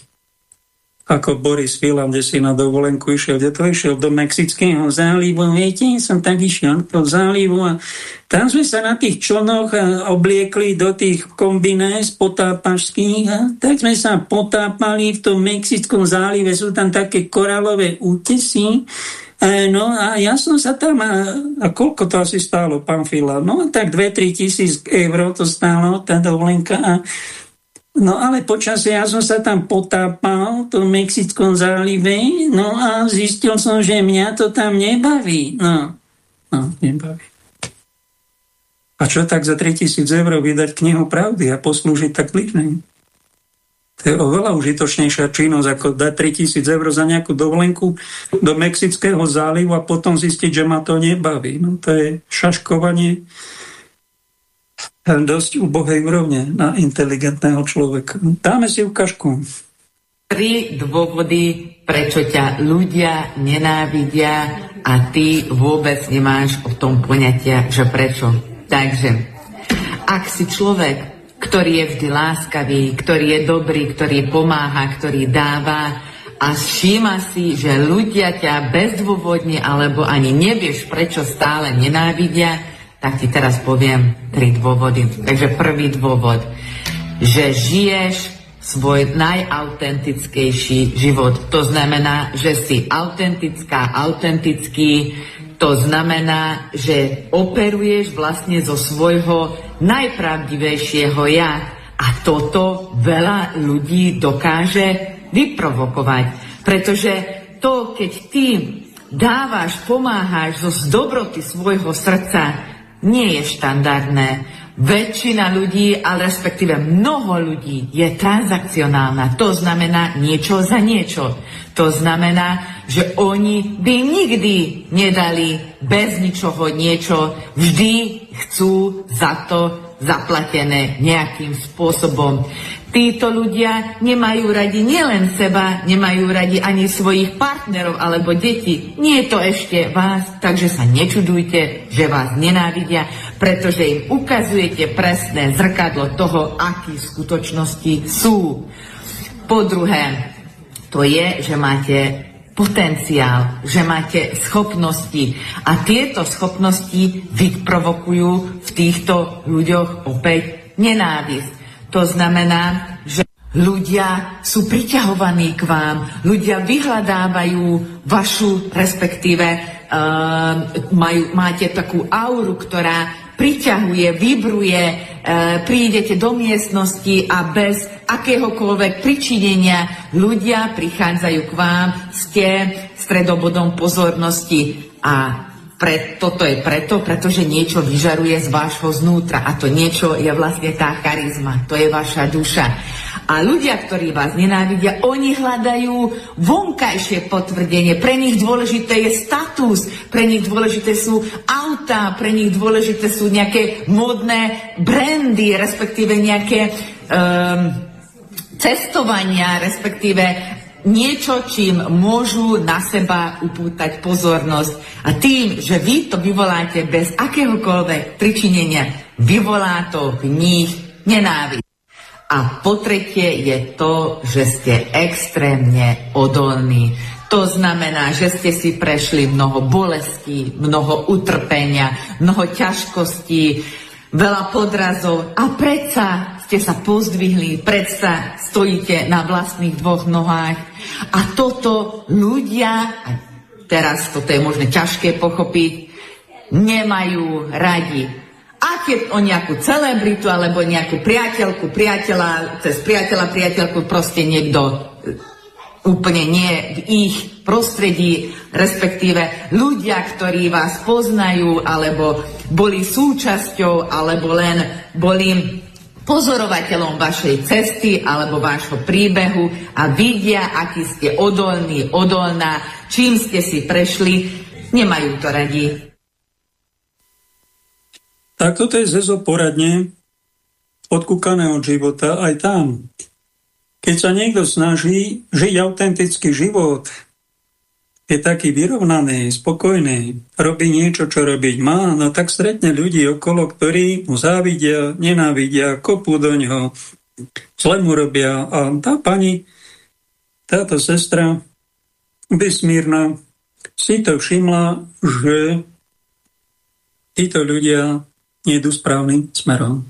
ako Boris Filan, kde si na dovolenku išiel, kde to išiel do Mexického zálivu, viete, som tak išiel do zálivu a tam sme sa na tých člnoch eh, obliekli do tých kombinés potápašských a tak sme sa potápali v tom Mexickom zálive, sú tam také koralové útesy, e, No a ja som sa tam, a, a koľko to asi stálo, pán Fila? No tak 2-3 tisíc eur to stálo, tá dovolenka. A No ale počasie ja som sa tam potápal v tom Mexickom zálive, no a zistil som, že mňa to tam nebaví. No, no nebaví. A čo tak za 3000 eur vydať knihu pravdy a poslúžiť tak bližnej? To je oveľa užitočnejšia činnosť, ako dať 3000 eur za nejakú dovolenku do Mexického zálivu a potom zistiť, že ma to nebaví. No to je šaškovanie dosť ubohej úrovne na inteligentného človeka. Dáme si ukážku. Tri dôvody, prečo ťa ľudia nenávidia a ty vôbec nemáš o tom poňatia, že prečo. Takže, ak si človek, ktorý je vždy láskavý, ktorý je dobrý, ktorý pomáha, ktorý dáva a všíma si, že ľudia ťa bezdôvodne alebo ani nevieš, prečo stále nenávidia, tak ti teraz poviem tri dôvody. Takže prvý dôvod, že žiješ svoj najautentickejší život. To znamená, že si autentická, autentický, to znamená, že operuješ vlastne zo svojho najpravdivejšieho ja. A toto veľa ľudí dokáže vyprovokovať. Pretože to, keď ty dávaš, pomáhaš zo dobroty svojho srdca, nie je štandardné. Väčšina ľudí, ale respektíve mnoho ľudí je transakcionálna. To znamená niečo za niečo. To znamená, že oni by nikdy nedali bez ničoho niečo. Vždy chcú za to zaplatené nejakým spôsobom. Títo ľudia nemajú radi nielen seba, nemajú radi ani svojich partnerov alebo deti. Nie je to ešte vás, takže sa nečudujte, že vás nenávidia, pretože im ukazujete presné zrkadlo toho, akí v skutočnosti sú. Po druhé, to je, že máte potenciál, že máte schopnosti a tieto schopnosti vyprovokujú v týchto ľuďoch opäť nenávisť. To znamená, že ľudia sú priťahovaní k vám, ľudia vyhľadávajú vašu, respektíve uh, majú, máte takú auru, ktorá priťahuje, vibruje, e, prídete do miestnosti a bez akéhokoľvek pričinenia ľudia prichádzajú k vám, ste stredobodom pozornosti a pre, toto je preto, pretože niečo vyžaruje z vášho znútra a to niečo je vlastne tá charizma, to je vaša duša. A ľudia, ktorí vás nenávidia, oni hľadajú vonkajšie potvrdenie. Pre nich dôležité je status, pre nich dôležité sú autá, pre nich dôležité sú nejaké modné brandy, respektíve nejaké um, cestovania, respektíve niečo, čím môžu na seba upútať pozornosť. A tým, že vy to vyvoláte bez akéhokoľvek pričinenia, vyvolá to v nich nenávisť. A po tretie je to, že ste extrémne odolní. To znamená, že ste si prešli mnoho bolestí, mnoho utrpenia, mnoho ťažkostí, veľa podrazov a predsa ste sa pozdvihli, predsa stojíte na vlastných dvoch nohách. A toto ľudia, teraz toto je možno ťažké pochopiť, nemajú radi ak je o nejakú celebritu alebo nejakú priateľku, priateľa, cez priateľa, priateľku proste niekto e, úplne nie v ich prostredí, respektíve ľudia, ktorí vás poznajú, alebo boli súčasťou, alebo len boli pozorovateľom vašej cesty alebo vášho príbehu a vidia, aký ste odolní, odolná, čím ste si prešli, nemajú to radi. Tak toto je zezo poradne odkúkané od života aj tam. Keď sa niekto snaží žiť autentický život, je taký vyrovnaný, spokojný, robí niečo, čo robiť má, no tak stretne ľudí okolo, ktorí mu závidia, nenávidia, kopú do ňoho, zle mu robia. A tá pani, táto sestra, besmírna, si to všimla, že títo ľudia nejdu správnym smerom.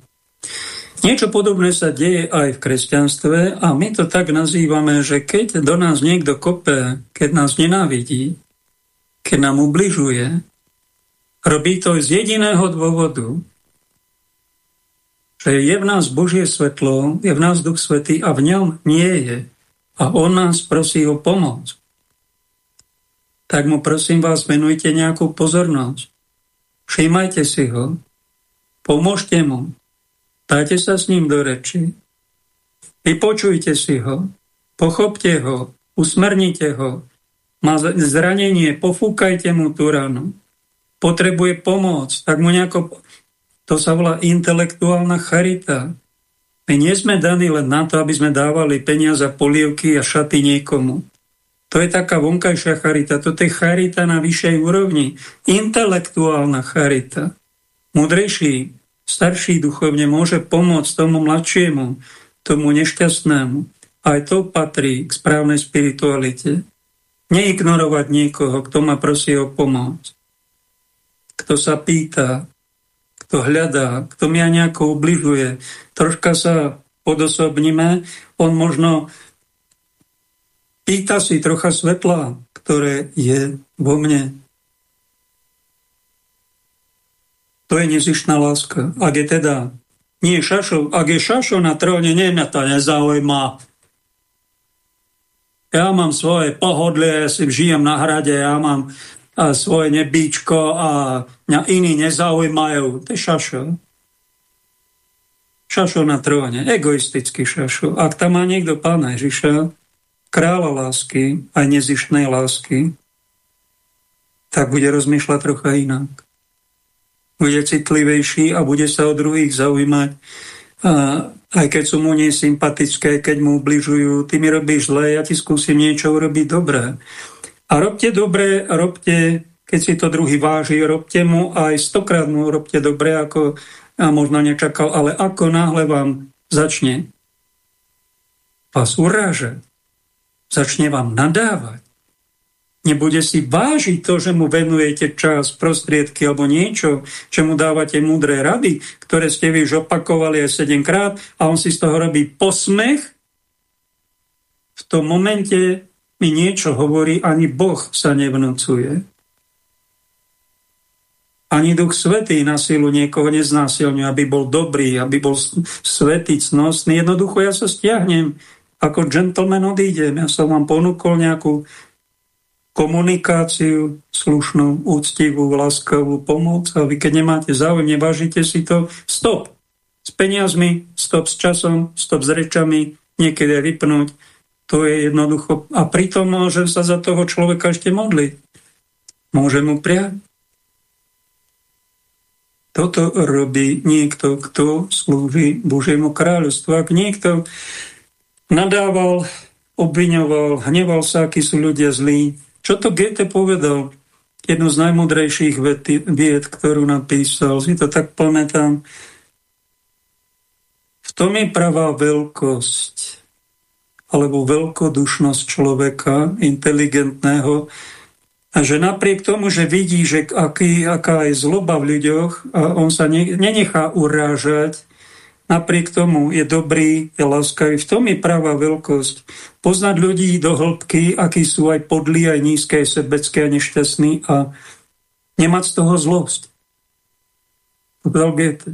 Niečo podobné sa deje aj v kresťanstve a my to tak nazývame, že keď do nás niekto kope, keď nás nenávidí, keď nám ubližuje, robí to z jediného dôvodu, že je v nás Božie svetlo, je v nás Duch Svetý a v ňom nie je. A on nás prosí o pomoc. Tak mu prosím vás, venujte nejakú pozornosť. Všímajte si ho, Pomôžte mu. Dajte sa s ním do reči. Vypočujte si ho. Pochopte ho. Usmernite ho. Má zranenie, pofúkajte mu tú ranu. Potrebuje pomoc, tak mu nejako... To sa volá intelektuálna charita. My nie sme daní len na to, aby sme dávali peniaze, polievky a šaty niekomu. To je taká vonkajšia charita. Toto je charita na vyššej úrovni. Intelektuálna charita. Mudrejší, starší duchovne môže pomôcť tomu mladšiemu, tomu nešťastnému. Aj to patrí k správnej spiritualite. Neignorovať niekoho, kto ma prosí o pomoc. Kto sa pýta, kto hľadá, kto mi aj nejako ubližuje. Troška sa podosobníme, on možno pýta si trocha svetla, ktoré je vo mne. To je nezištná láska. Ak je teda nie šašo, ak je šašo na tróne, nie na to nezaujíma. Ja mám svoje pohodlie, ja si žijem na hrade, ja mám a svoje nebíčko a mňa iní nezaujímajú. To je šašo. Šašo na tróne, egoistický šašo. Ak tam má niekto pána Ježiša, kráľa lásky, aj nezištnej lásky, tak bude rozmýšľať trocha inak. Bude citlivejší a bude sa o druhých zaujímať. A aj keď sú mu nesympatické, keď mu ubližujú, ty mi robíš zle, ja ti skúsim niečo urobiť dobré. A robte dobre, robte, keď si to druhý váži, robte mu aj stokrát mu robte dobre, ako a možno nečakal, ale ako náhle vám začne vás urážať, začne vám nadávať, nebude si vážiť to, že mu venujete čas, prostriedky alebo niečo, že mu dávate múdre rady, ktoré ste vy už opakovali aj 7 krát a on si z toho robí posmech, v tom momente mi niečo hovorí, ani Boh sa nevnúcuje. Ani Duch Svetý na silu niekoho neznásilňuje, aby bol dobrý, aby bol svetý, cnostný. Jednoducho ja sa stiahnem, ako gentleman odídem. Ja som vám ponúkol nejakú komunikáciu, slušnú, úctivú, láskavú pomoc a vy keď nemáte záujem, nevážite si to, stop. S peniazmi, stop s časom, stop s rečami, niekedy vypnúť. To je jednoducho. A pritom môžem sa za toho človeka ešte modliť. Môžem mu priať. Toto robí niekto, kto slúži Božiemu kráľovstvu. Ak niekto nadával, obviňoval, hneval sa, akí sú ľudia zlí, čo to Goethe povedal? Jednu z najmudrejších vied, ktorú napísal, si to tak pamätám. V tom je pravá veľkosť alebo veľkodušnosť človeka, inteligentného, a že napriek tomu, že vidí, že aký, aká je zloba v ľuďoch a on sa ne, nenechá urážať, Napriek tomu je dobrý, je láskavý. V tom je pravá veľkosť. Poznať ľudí do hĺbky, akí sú aj podlí, aj nízke, aj sebecké, aj nešťastní a nemať z toho zlosť. Povedal Goethe.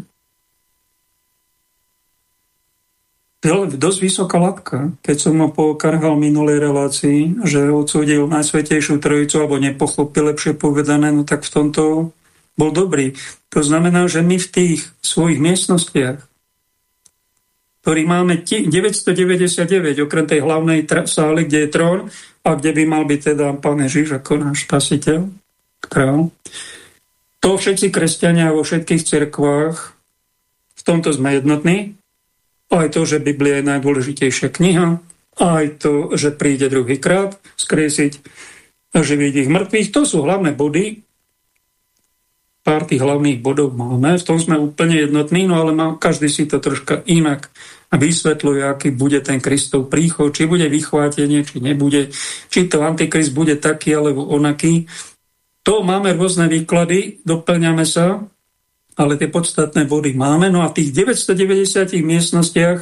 Dosť vysoká latka, keď som ho pokarhal minulej relácii, že odsúdil Najsvetejšiu trojicu, alebo nepochopil, lepšie povedané, no tak v tomto bol dobrý. To znamená, že my v tých svojich miestnostiach ktorý máme 999, okrem tej hlavnej sály, kde je trón a kde by mal byť teda Pán Ježiš ako náš spasiteľ, král. To všetci kresťania vo všetkých cirkvách, v tomto sme jednotní. Aj to, že Biblia je najdôležitejšia kniha, aj to, že príde druhýkrát skriesiť živiť ich mŕtvych. To sú hlavné body, pár tých hlavných bodov máme, v tom sme úplne jednotní, no ale má, každý si to troška inak vysvetľuje, aký bude ten Kristov príchod, či bude vychvátenie, či nebude, či to Antikrist bude taký alebo onaký. To máme rôzne výklady, doplňame sa, ale tie podstatné body máme. No a v tých 990 miestnostiach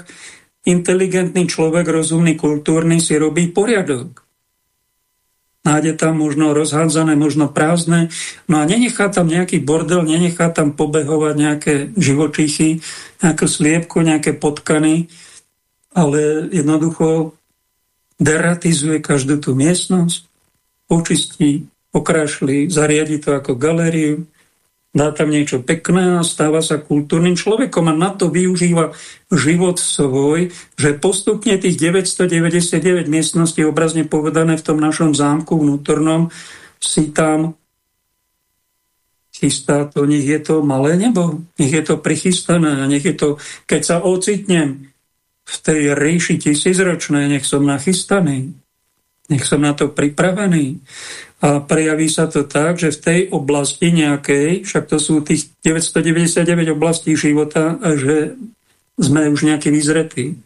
inteligentný človek, rozumný, kultúrny si robí poriadok nájde tam možno rozhádzané, možno prázdne, no a nenechá tam nejaký bordel, nenechá tam pobehovať nejaké živočichy, nejakú sliepku, nejaké potkany, ale jednoducho deratizuje každú tú miestnosť, očistí, okrašli, zariadi to ako galériu, dá tam niečo pekné a stáva sa kultúrnym človekom a na to využíva život svoj, že postupne tých 999 miestností obrazne povedané v tom našom zámku vnútornom si tam chystá to, nech je to malé nebo, nech je to prichystané, nech je to, keď sa ocitnem v tej ríši tisícročnej, nech som nachystaný, nech som na to pripravený. A prejaví sa to tak, že v tej oblasti nejakej, však to sú tých 999 oblastí života, že sme už nejaký vyzretí.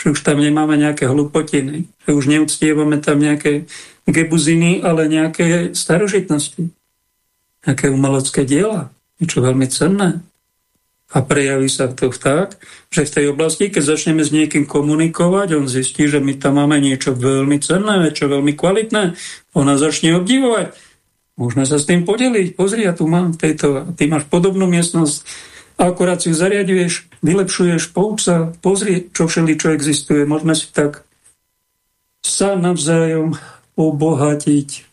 Že už tam nemáme nejaké hlupotiny. Že už neúctievame tam nejaké gebuziny, ale nejaké starožitnosti. Nejaké umelecké diela. Niečo veľmi cenné. A prejaví sa to tak, že v tej oblasti, keď začneme s niekým komunikovať, on zistí, že my tam máme niečo veľmi cenné, niečo veľmi kvalitné. Ona začne obdivovať. Môžeme sa s tým podeliť. Pozri, ja tu mám tejto, ty máš podobnú miestnosť, akurát si ju zariaduješ, vylepšuješ, pouč sa, pozri, čo všeli, čo existuje. Môžeme si tak sa navzájom obohatiť.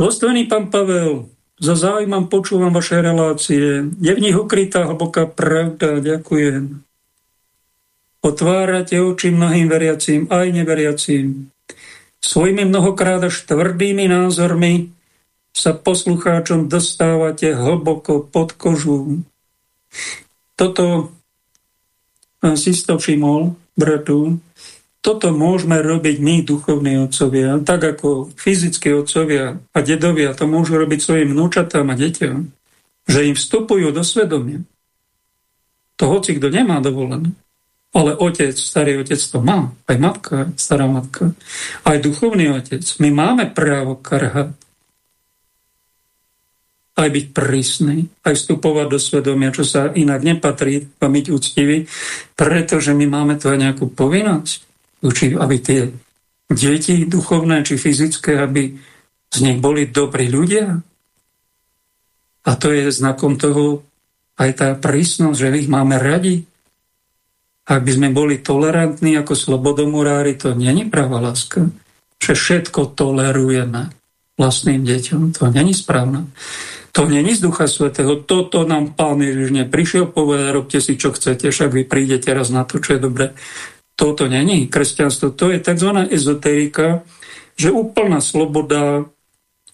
Dostojný pán Pavel, za záujmom počúvam vaše relácie. Je v nich ukrytá hlboká pravda. Ďakujem. Otvárate oči mnohým veriacím, aj neveriacím. Svojimi mnohokrát až tvrdými názormi sa poslucháčom dostávate hlboko pod kožu. Toto si to všimol, bratu, toto môžeme robiť my, duchovní otcovia, tak ako fyzickí otcovia a dedovia to môžu robiť svojim vnúčatám a deťom, že im vstupujú do svedomia. To hoci kto nemá dovolené. Ale otec, starý otec to má, aj matka, stará matka, aj duchovný otec. My máme právo karhať, aj byť prísny, aj vstupovať do svedomia, čo sa inak nepatrí, a byť úctivý, pretože my máme to aj nejakú povinnosť, či aby tie deti duchovné či fyzické, aby z nich boli dobrí ľudia. A to je znakom toho aj tá prísnosť, že ich máme radi, ak by sme boli tolerantní ako slobodomurári, to není pravá láska. Že všetko tolerujeme vlastným deťom. To není správne. To není z Ducha Svetého. Toto nám Pán Ježiš neprišiel povedať, robte si, čo chcete, však vy prídete raz na to, čo je dobré. Toto není kresťanstvo. To je tzv. ezoterika, že úplná sloboda,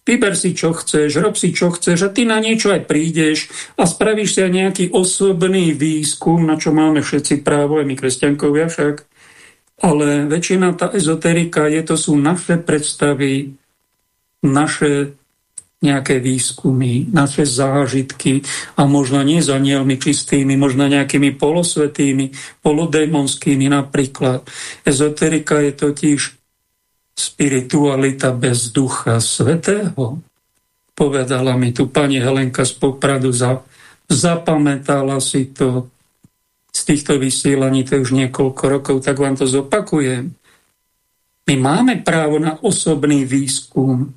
Vyber si, čo chceš, rob si, čo chceš a ty na niečo aj prídeš a spravíš si aj nejaký osobný výskum, na čo máme všetci právo, aj my kresťankovia však. Ale väčšina tá ezoterika je, to sú naše predstavy, naše nejaké výskumy, naše zážitky a možno nie s anielmi čistými, možno nejakými polosvetými, polodémonskými napríklad. Ezoterika je totiž spiritualita bez ducha svetého. Povedala mi tu pani Helenka z Popradu, za, zapamätala si to z týchto vysielaní, to už niekoľko rokov, tak vám to zopakujem. My máme právo na osobný výskum,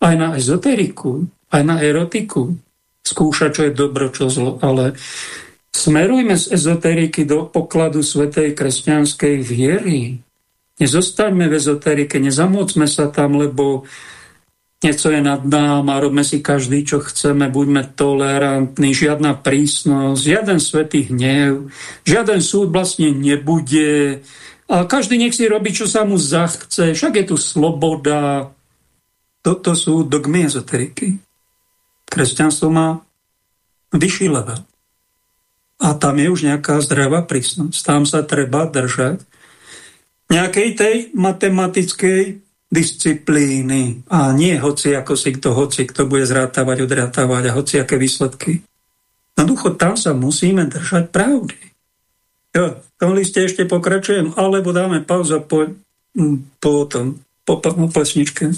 aj na ezoteriku, aj na erotiku. Skúšať, čo je dobro, čo zlo, ale smerujme z ezoteriky do pokladu svetej kresťanskej viery. Nezostaňme v ezoterike, nezamôcme sa tam, lebo niečo je nad nám a robme si každý, čo chceme, buďme tolerantní, žiadna prísnosť, žiaden svetý hnev, žiaden súd vlastne nebude a každý nech si robí, čo sa mu zachce, však je tu sloboda. Toto sú dogmy ezoteriky. Kresťanstvo má vyšší level. A tam je už nejaká zdravá prísnosť. Tam sa treba držať nejakej tej matematickej disciplíny a nie hoci ako si kto, hoci kto bude zrátavať, odrátavať a hoci aké výsledky. Jednoducho tam sa musíme držať pravdy. Jo, v tom liste ešte pokračujem, alebo dáme pauza po, po tom, po, po, po pesničke.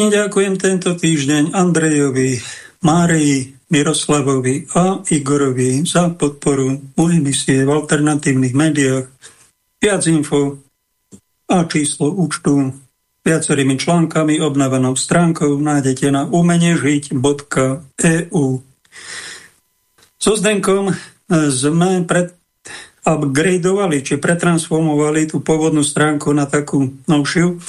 Pekne ďakujem tento týždeň Andrejovi, Márii, Miroslavovi a Igorovi za podporu mojej misie v alternatívnych médiách. Viac info a číslo účtu viacerými článkami obnávanou stránkou nájdete na umenežiť.eu. So Zdenkom sme pred upgradeovali, či pretransformovali tú pôvodnú stránku na takú novšiu.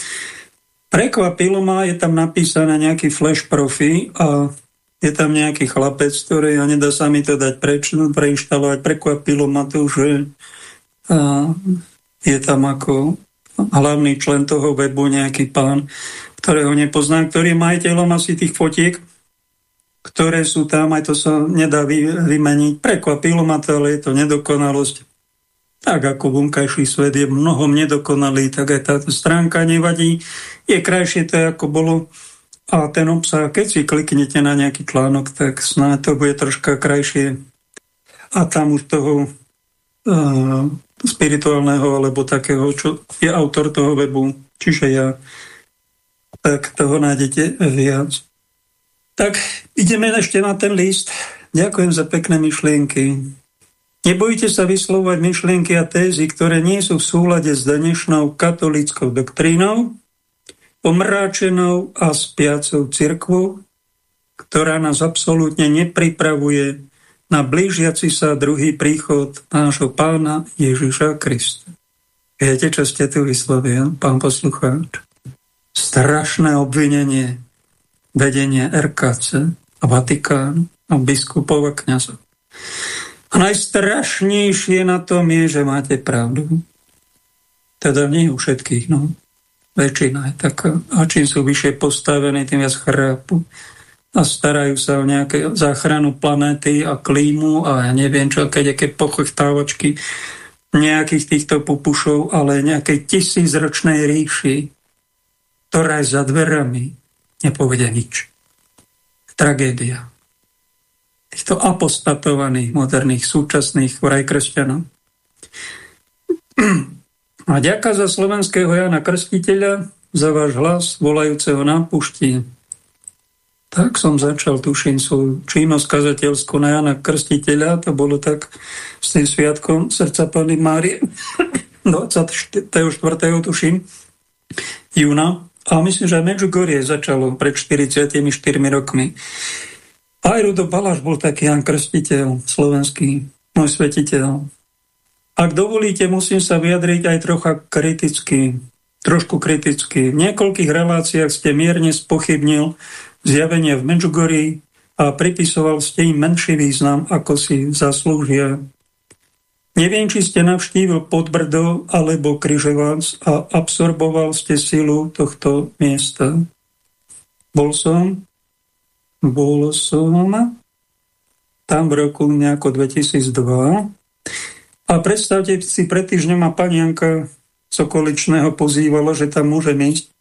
Prekvapilo ma, je tam napísané nejaký flash profi a je tam nejaký chlapec, ktorý a nedá sa mi to dať preč, no, preinštalovať. Prekvapilo ma to, že a, je tam ako hlavný člen toho webu nejaký pán, ktorého nepoznám, ktorý je majiteľom asi tých fotiek, ktoré sú tam, aj to sa nedá vy, vymeniť. Prekvapilo ma to, ale je to nedokonalosť tak ako vonkajší svet je mnohom nedokonalý, tak aj táto stránka nevadí. Je krajšie to, ako bolo. A ten obsah, keď si kliknete na nejaký článok, tak snáď to bude troška krajšie. A tam už toho uh, spirituálneho, alebo takého, čo je autor toho webu, čiže ja, tak toho nájdete viac. Tak ideme ešte na ten list. Ďakujem za pekné myšlienky. Nebojte sa vyslovať myšlienky a tézy, ktoré nie sú v súlade s dnešnou katolickou doktrínou, pomráčenou a spiacou cirkvou, ktorá nás absolútne nepripravuje na blížiaci sa druhý príchod nášho pána Ježiša Krista. Viete, čo ste tu vyslovil, pán poslucháč? Strašné obvinenie vedenia RKC a Vatikánu a biskupov a kniazov. A najstrašnejšie na tom je, že máte pravdu. Teda nie u všetkých, no. Väčšina je taká. A čím sú vyššie postavení, tým viac chrápu. A starajú sa o nejaké záchranu planéty a klímu a ja neviem čo, keď aké pochchtávačky nejakých týchto popušov, ale nejakej tisícročnej ríši, ktorá je za dverami, nepovede nič. Tragédia týchto apostatovaných moderných súčasných vraj kresťanov. A ďaká za slovenského Jana Krstiteľa za váš hlas volajúceho na pušti. Tak som začal, tuším, svoju činnosť kazateľskú na Jana Krstiteľa. To bolo tak s tým sviatkom srdca Pany Márie 24. tuším, júna. A myslím, že aj Medžugorie začalo pred 44 rokmi. Aj Rudo Balaš bol taký Jan Krstiteľ, slovenský, môj svetiteľ. Ak dovolíte, musím sa vyjadriť aj trocha kriticky, trošku kriticky. V niekoľkých reláciách ste mierne spochybnil zjavenie v Medžugorí a pripisoval ste im menší význam, ako si zaslúžia. Neviem, či ste navštívil Podbrdo alebo Kryžovac a absorboval ste silu tohto miesta. Bol som bol som tam v roku nejako 2002 a predstavte si, pred týždňom ma pani Janka Sokoličného pozývala, že tam môže ísť.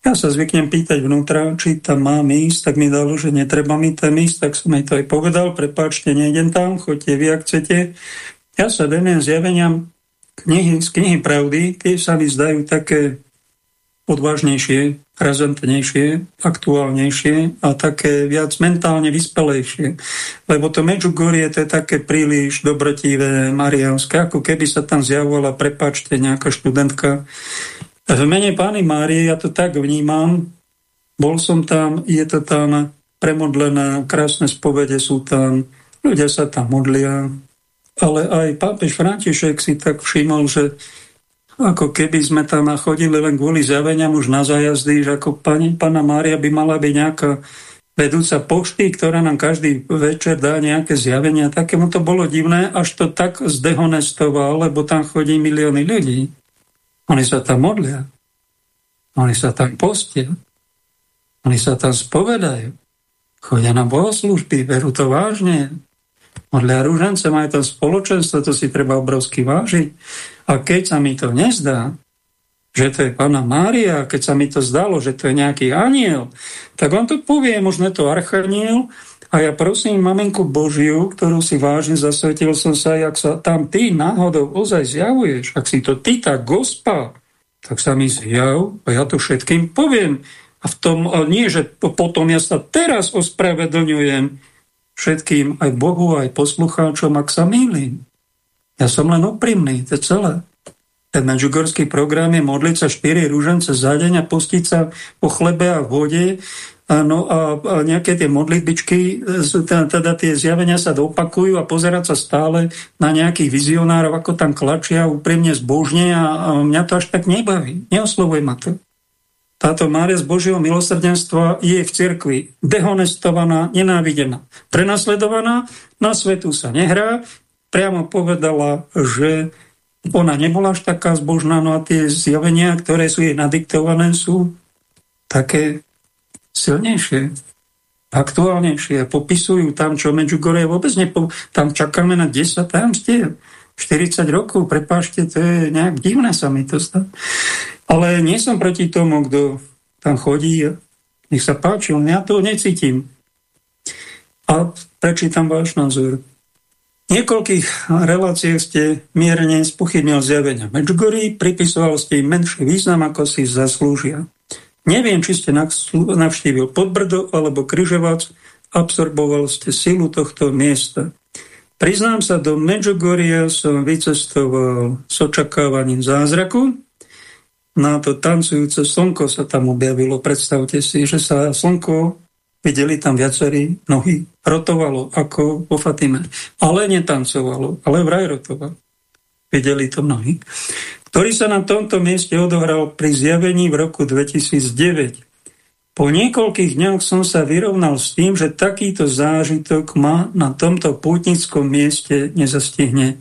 Ja sa zvyknem pýtať vnútra, či tam mám ísť, tak mi dalo, že netreba mi tam ísť, tak som jej to aj povedal, prepáčte, nejdem tam, choďte vy, ak chcete. Ja sa venujem zjaveniam knihy, z knihy pravdy, tie sa mi zdajú také odvážnejšie, razantnejšie, aktuálnejšie a také viac mentálne vyspelejšie. Lebo to Medjugorje to je také príliš dobrotivé, mariánske, ako keby sa tam zjavovala, prepačte, nejaká študentka. V mene Pány Márie ja to tak vnímam, bol som tam, je to tam premodlené, krásne spovede sú tam, ľudia sa tam modlia, ale aj pápež František si tak všimol, že ako keby sme tam chodili len kvôli zjaveniam už na zajazdy, že ako pani, pána Mária by mala byť nejaká vedúca pošty, ktorá nám každý večer dá nejaké zjavenia. Takému to bolo divné, až to tak zdehonestoval, lebo tam chodí milióny ľudí. Oni sa tam modlia. Oni sa tam postia. Oni sa tam spovedajú. Chodia na bohoslužby, berú to vážne. Modlia rúžence, majú tam spoločenstvo, to si treba obrovsky vážiť. A keď sa mi to nezdá, že to je Pána Mária, keď sa mi to zdalo, že to je nejaký aniel, tak on to povie, možno to archaniel, a ja prosím maminku Božiu, ktorú si vážne zasvetil som sa, jak sa tam ty náhodou ozaj zjavuješ, ak si to ty tak gospa, tak sa mi zjav a ja to všetkým poviem. A v tom, nie, že potom ja sa teraz ospravedlňujem všetkým, aj Bohu, aj poslucháčom, ak sa mýlim. Ja som len úprimný, to je celé. Ten medžugorský program je modliť sa 4 rúžence za deň a pustiť sa po chlebe a vode No a, nejaké tie modlitbičky, teda, teda tie zjavenia sa dopakujú a pozerať sa stále na nejakých vizionárov, ako tam klačia úprimne zbožne a mňa to až tak nebaví. Neoslovuje ma to. Táto Mária z Božieho milosrdenstva je v cirkvi dehonestovaná, nenávidená, prenasledovaná, na svetu sa nehrá. Priamo povedala, že ona nebola až taká zbožná, no a tie zjavenia, ktoré sú jej nadiktované, sú také silnejšie, aktuálnejšie. Popisujú tam, čo Medjugorje vôbec nepo... Tam čakáme na 10 tajomstiev. 40 rokov, prepášte, to je nejak divné sa mi to stá. Ale nie som proti tomu, kto tam chodí. Nech sa páči, ja to necítim. A prečítam váš názor. Niekoľkých reláciách ste mierne spochybnil zjavenia Medjugorje, pripisoval ste im menší význam, ako si zaslúžia. Neviem, či ste navštívil Podbrdo alebo Kryžovac, absorboval ste silu tohto miesta. Priznám sa, do Medžugoria som vycestoval s očakávaním zázraku. Na to tancujúce slnko sa tam objavilo. Predstavte si, že sa slnko, videli tam viacerí nohy, rotovalo ako vo Fatime. Ale netancovalo, ale vraj rotovalo. Videli to mnohí ktorý sa na tomto mieste odohral pri zjavení v roku 2009. Po niekoľkých dňoch som sa vyrovnal s tým, že takýto zážitok ma na tomto pútnickom mieste nezastihne.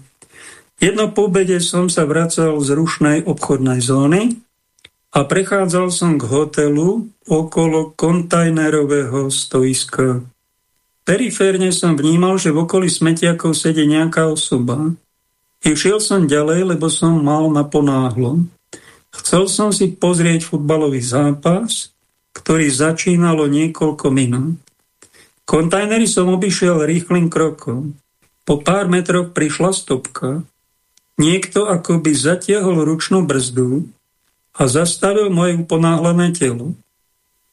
Jedno po som sa vracal z rušnej obchodnej zóny a prechádzal som k hotelu okolo kontajnerového stoiska. Periférne som vnímal, že v okolí smetiakov sedí nejaká osoba. Išiel som ďalej, lebo som mal na ponáhlo. Chcel som si pozrieť futbalový zápas, ktorý začínalo niekoľko minút. Kontajnery som obišiel rýchlým krokom. Po pár metroch prišla stopka. Niekto akoby zatiahol ručnú brzdu a zastavil moje ponáhlené telo.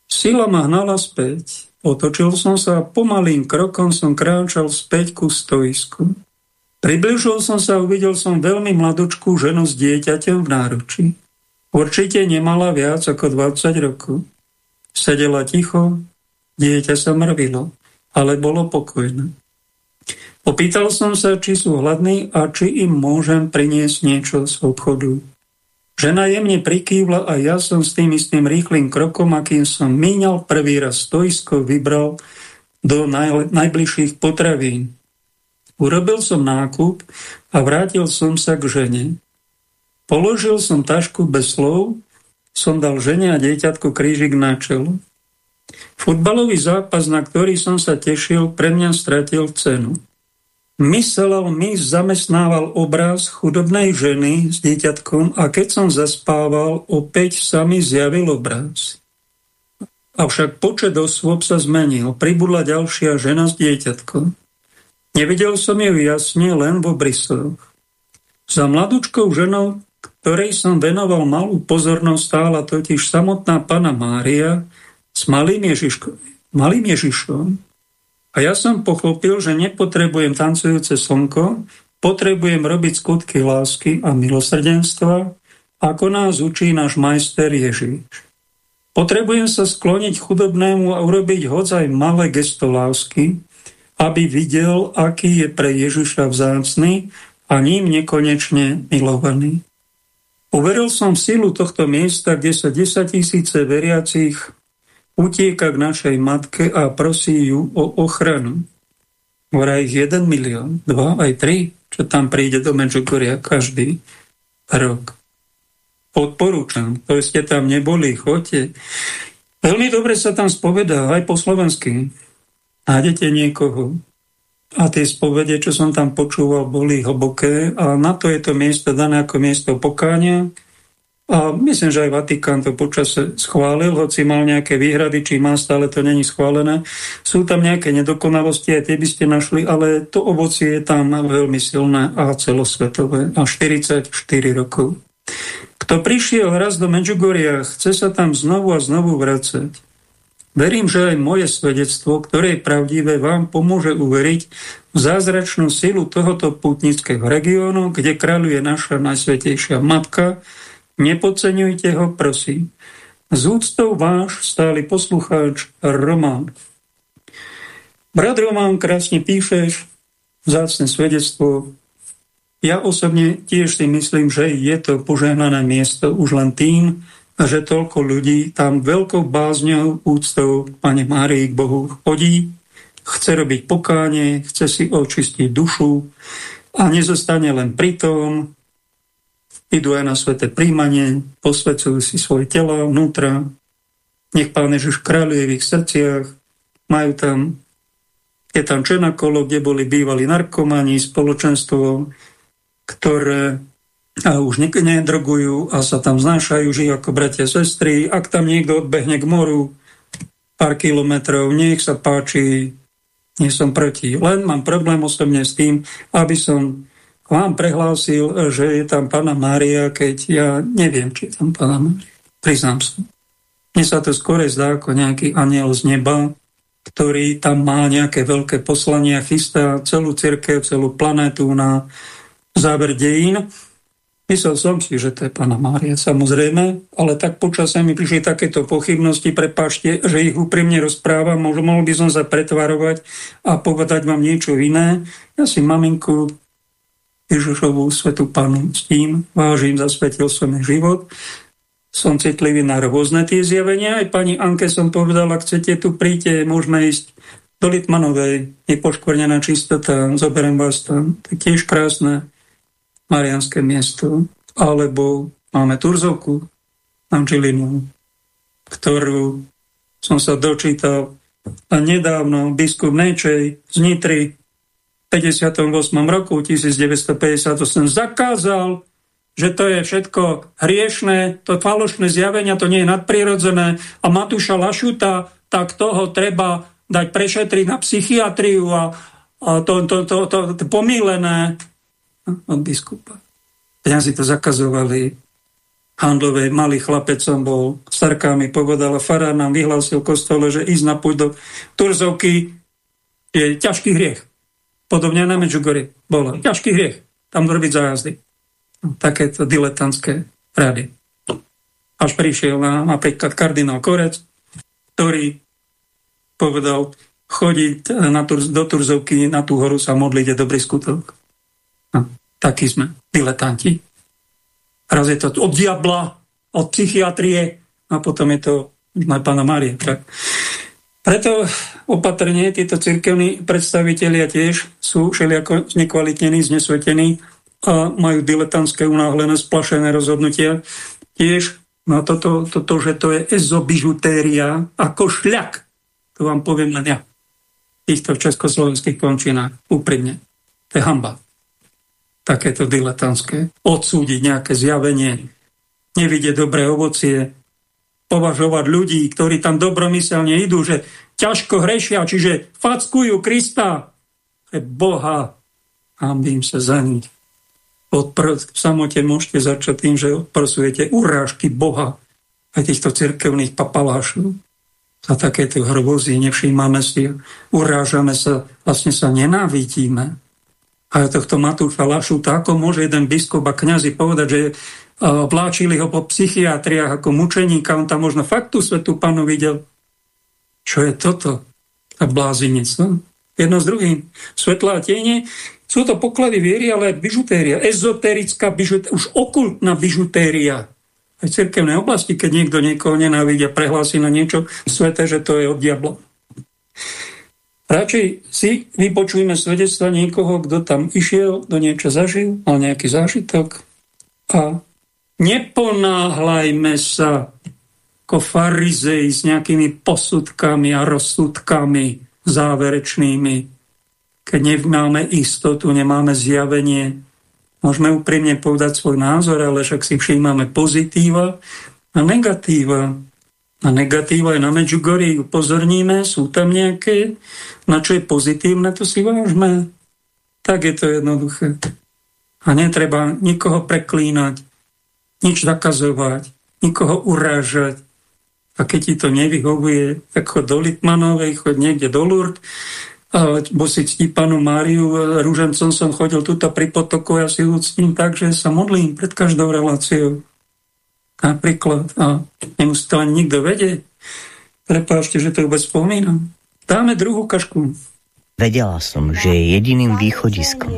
Sila ma hnala späť. Otočil som sa a pomalým krokom som kráčal späť ku stoisku. Približil som sa a uvidel som veľmi mladočkú ženu s dieťaťom v náručí. Určite nemala viac ako 20 rokov. Sedela ticho, dieťa sa mrvilo, ale bolo pokojné. Opýtal som sa, či sú hladní a či im môžem priniesť niečo z obchodu. Žena jemne prikývla a ja som s tým istým rýchlým krokom, akým som míňal prvý raz stoisko, vybral do najbližších potravín. Urobil som nákup a vrátil som sa k žene. Položil som tašku bez slov, som dal žene a dieťatku krížik na čelo. Futbalový zápas, na ktorý som sa tešil, pre mňa stratil cenu. Myslel mi zamestnával obraz chudobnej ženy s dieťatkom a keď som zaspával, opäť sa mi zjavil obraz. Avšak počet osôb sa zmenil. Pribudla ďalšia žena s dieťatkom. Nevidel som ju jasne len v obrysoch. Za mladúčkou ženou, ktorej som venoval malú pozornosť, stála totiž samotná pana Mária s malým, Ježiško, malým Ježišom. A ja som pochopil, že nepotrebujem tancujúce slnko, potrebujem robiť skutky lásky a milosrdenstva, ako nás učí náš majster Ježiš. Potrebujem sa skloniť chudobnému a urobiť hodzaj malé gesto lásky, aby videl, aký je pre Ježiša vzácný a ním nekonečne milovaný. Uveril som v silu tohto miesta, kde sa 10 tisíce veriacich utieka k našej matke a prosí ju o ochranu. Vraj ich 1 milión, 2 aj 3, čo tam príde do Medžugoria každý rok. Odporúčam, to ste tam neboli, choďte. Veľmi dobre sa tam spovedá, aj po slovensky nájdete niekoho. A tie spovede, čo som tam počúval, boli hlboké a na to je to miesto dané ako miesto pokáňa. A myslím, že aj Vatikán to počase schválil, hoci mal nejaké výhrady, či má, stále to není schválené. Sú tam nejaké nedokonalosti, aj tie by ste našli, ale to ovocie je tam veľmi silné a celosvetové. A 44 rokov. Kto prišiel raz do Medžugoria, chce sa tam znovu a znovu vracať. Verím, že aj moje svedectvo, ktoré je pravdivé, vám pomôže uveriť v zázračnú silu tohoto putnického regiónu, kde kráľuje naša najsvetejšia matka. Nepodceňujte ho, prosím. Z úctou váš stály poslucháč Román. Brat Román, krásne píšeš, vzácne svedectvo, ja osobne tiež si myslím, že je to požehnané miesto už len tým, že toľko ľudí tam veľkou bázňou, úctou Pane Márii k Bohu chodí, chce robiť pokánie, chce si očistiť dušu a nezostane len pri tom, idú aj na sveté príjmanie, posvedcujú si svoje telo vnútra, nech Pán Ježiš kráľuje v ich srdciach, majú tam, je tam Čenakolo, kde boli bývali narkomani, spoločenstvo, ktoré a už nedrogujú a sa tam znášajú, žijú ako bratia sestry. Ak tam niekto odbehne k moru pár kilometrov, nech sa páči, nie som proti. Len mám problém osobne s tým, aby som vám prehlásil, že je tam Pána Mária, keď ja neviem, či je tam Pána Mária. Priznám sa. Mne sa to skôr zdá ako nejaký aniel z neba, ktorý tam má nejaké veľké poslanie a chystá celú cirkev, celú planetu na záver dejín. Myslel som si, že to je pána Mária, samozrejme, ale tak počasie mi prišli takéto pochybnosti, prepáčte, že ich úprimne rozprávam, mohol by som sa pretvarovať a povedať vám niečo iné. Ja si maminku Ježišovú svetu panu s tým vážim, zasvetil som jej život. Som citlivý na rôzne tie zjavenia. Aj pani Anke som povedal, ak chcete tu príďte, môžeme ísť do Litmanovej, nepoškvrnená čistota, zoberiem vás tam. To je tiež krásne marianské miesto, alebo máme Turzovku, Angelinu, ktorú som sa dočítal a nedávno biskup Nečej z Nitry 58. roku 1958 zakázal, že to je všetko hriešné, to falošné zjavenia, to nie je nadprirodzené a Matúša Lašuta, tak toho treba dať prešetriť na psychiatriu a, a to, to, to, to, to pomílené od biskupa. Kňazi to zakazovali. Handlovej malý chlapec som bol, starká mi povedala, farár nám vyhlásil kostole, že ísť na púť do Turzovky je ťažký hriech. Podobne na Medžugorie bolo. Ťažký hriech. Tam robiť zájazdy. Takéto diletantské rady. Až prišiel na, napríklad kardinál Korec, ktorý povedal, chodiť na, do Turzovky, na tú horu sa modliť je dobrý skutok. No, takí sme, diletanti. Raz je to od diabla, od psychiatrie a potom je to na pána Mária. Tak. Preto opatrne títo cirkevní predstavitelia tiež sú všelijako znekvalitnení, znesvetení a majú diletantské unáhlené, splašené rozhodnutia. Tiež na toto, toto, že to je ezobižutéria ako šľak. To vám poviem len ja. Týchto československých končinách. Úprimne. To je hamba takéto diletantské. Odsúdiť nejaké zjavenie, nevidieť dobré ovocie, považovať ľudí, ktorí tam dobromyselne idú, že ťažko hrešia, čiže fackujú Krista, pre Boha, hambím sa za nich. Odpr- v samote môžete začať tým, že odprosujete urážky Boha aj týchto cirkevných papalášov. Za takéto hrôzy nevšímame si, urážame sa, vlastne sa nenávidíme a tohto Matúša Lašuta, ako môže jeden biskup a kňazi povedať, že vláčili ho po psychiatriách ako mučeníka, on tam možno fakt tú svetú panu videl. Čo je toto? A blázinec, no? Jedno s druhým. Svetla a tiene sú to poklady viery, ale bižutéria. Ezoterická bižutéria, už okultná bižutéria. Aj v cirkevnej oblasti, keď niekto niekoho nenávidia, prehlási na niečo sveté, že to je od diabla. Radšej si vypočujme svedectva niekoho, kto tam išiel, do niečo zažil, mal nejaký zážitok a neponáhľajme sa ako farizej s nejakými posudkami a rozsudkami záverečnými. Keď nemáme istotu, nemáme zjavenie, môžeme úprimne povedať svoj názor, ale však si všímame pozitíva a negatíva na negatíva aj na Medjugorje upozorníme, sú tam nejaké, na čo je pozitívne, to si vážme. Tak je to jednoduché. A netreba nikoho preklínať. Nič zakazovať, nikoho urážať. A keď ti to nevyhovuje, tak chod do Litmanovej, chod niekde do Lourdes, bo si ctí panu Máriu, rúžencom som chodil tuto pri potoku, ja si uctím tak, že sa modlím pred každou reláciou. Napríklad. A nemusí to ani nikto vedieť. Prepášte, že to vôbec spomínam. Dáme druhú kašku. Vedela som, že je jediným východiskom,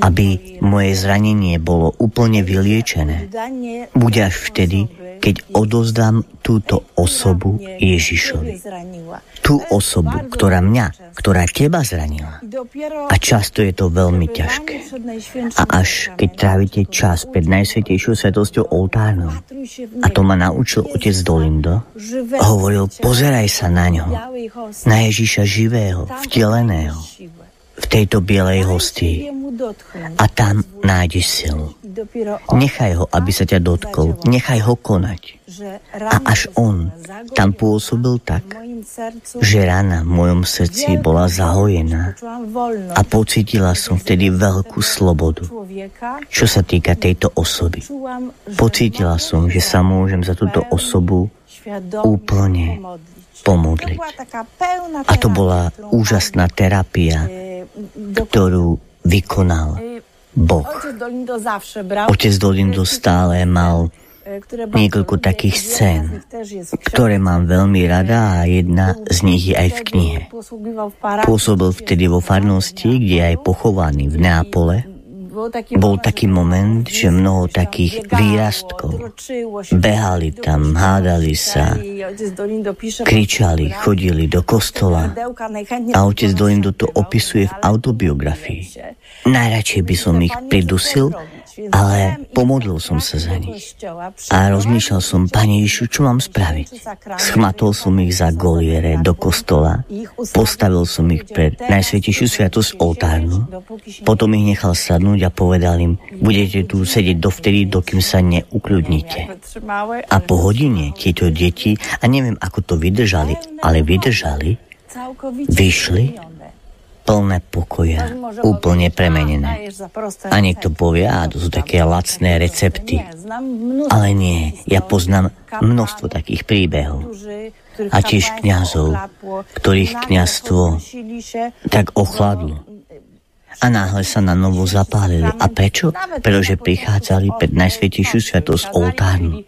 aby moje zranenie bolo úplne vyliečené. Bude až vtedy, keď odozdám túto osobu Ježišovi. Tú osobu, ktorá mňa, ktorá teba zranila. A často je to veľmi ťažké. A až keď trávite čas pred Najsvetejšou svetosťou oltárnou, a to ma naučil otec Dolindo, hovoril, pozeraj sa na ňo, na Ježiša živého, vteleného, v tejto bielej hostii a tam nájdeš silu. Nechaj ho, aby sa ťa dotkol. Nechaj ho konať. A až on tam pôsobil tak, že rana v mojom srdci bola zahojená a pocítila som vtedy veľkú slobodu. Čo sa týka tejto osoby. Pocítila som, že sa môžem za túto osobu úplne pomodliť. A to bola úžasná terapia, ktorú vykonal Boh. Otec Dolindo stále mal niekoľko takých scén, ktoré mám veľmi rada a jedna z nich je aj v knihe. Pôsobil vtedy vo farnosti, kde je aj pochovaný v Neapole bol taký moment, že mnoho takých výrastkov behali tam, hádali sa, kričali, chodili do kostola. a otec Dolindo to opisuje v autobiografii. Najradšej by som ich pridusil, ale pomodlil som sa za nich. A rozmýšľal som, Pane Ježišu, čo mám spraviť? Schmatol som ich za goliere do kostola, postavil som ich pred Najsvetejšiu sviatosť oltárnu, potom ich nechal sadnúť a povedal im, budete tu sedieť dovtedy, dokým sa neukľudnite. A po hodine tieto deti, a neviem, ako to vydržali, ale vydržali, vyšli plné pokoja, úplne premenené. A niekto povie, a to sú také lacné recepty. Ale nie, ja poznám množstvo takých príbehov. A tiež kňazov, ktorých kňazstvo tak ochladlo. A náhle sa na novo zapálili. A prečo? Pretože prichádzali pred Najsvetejšiu sviatosť oltárnu.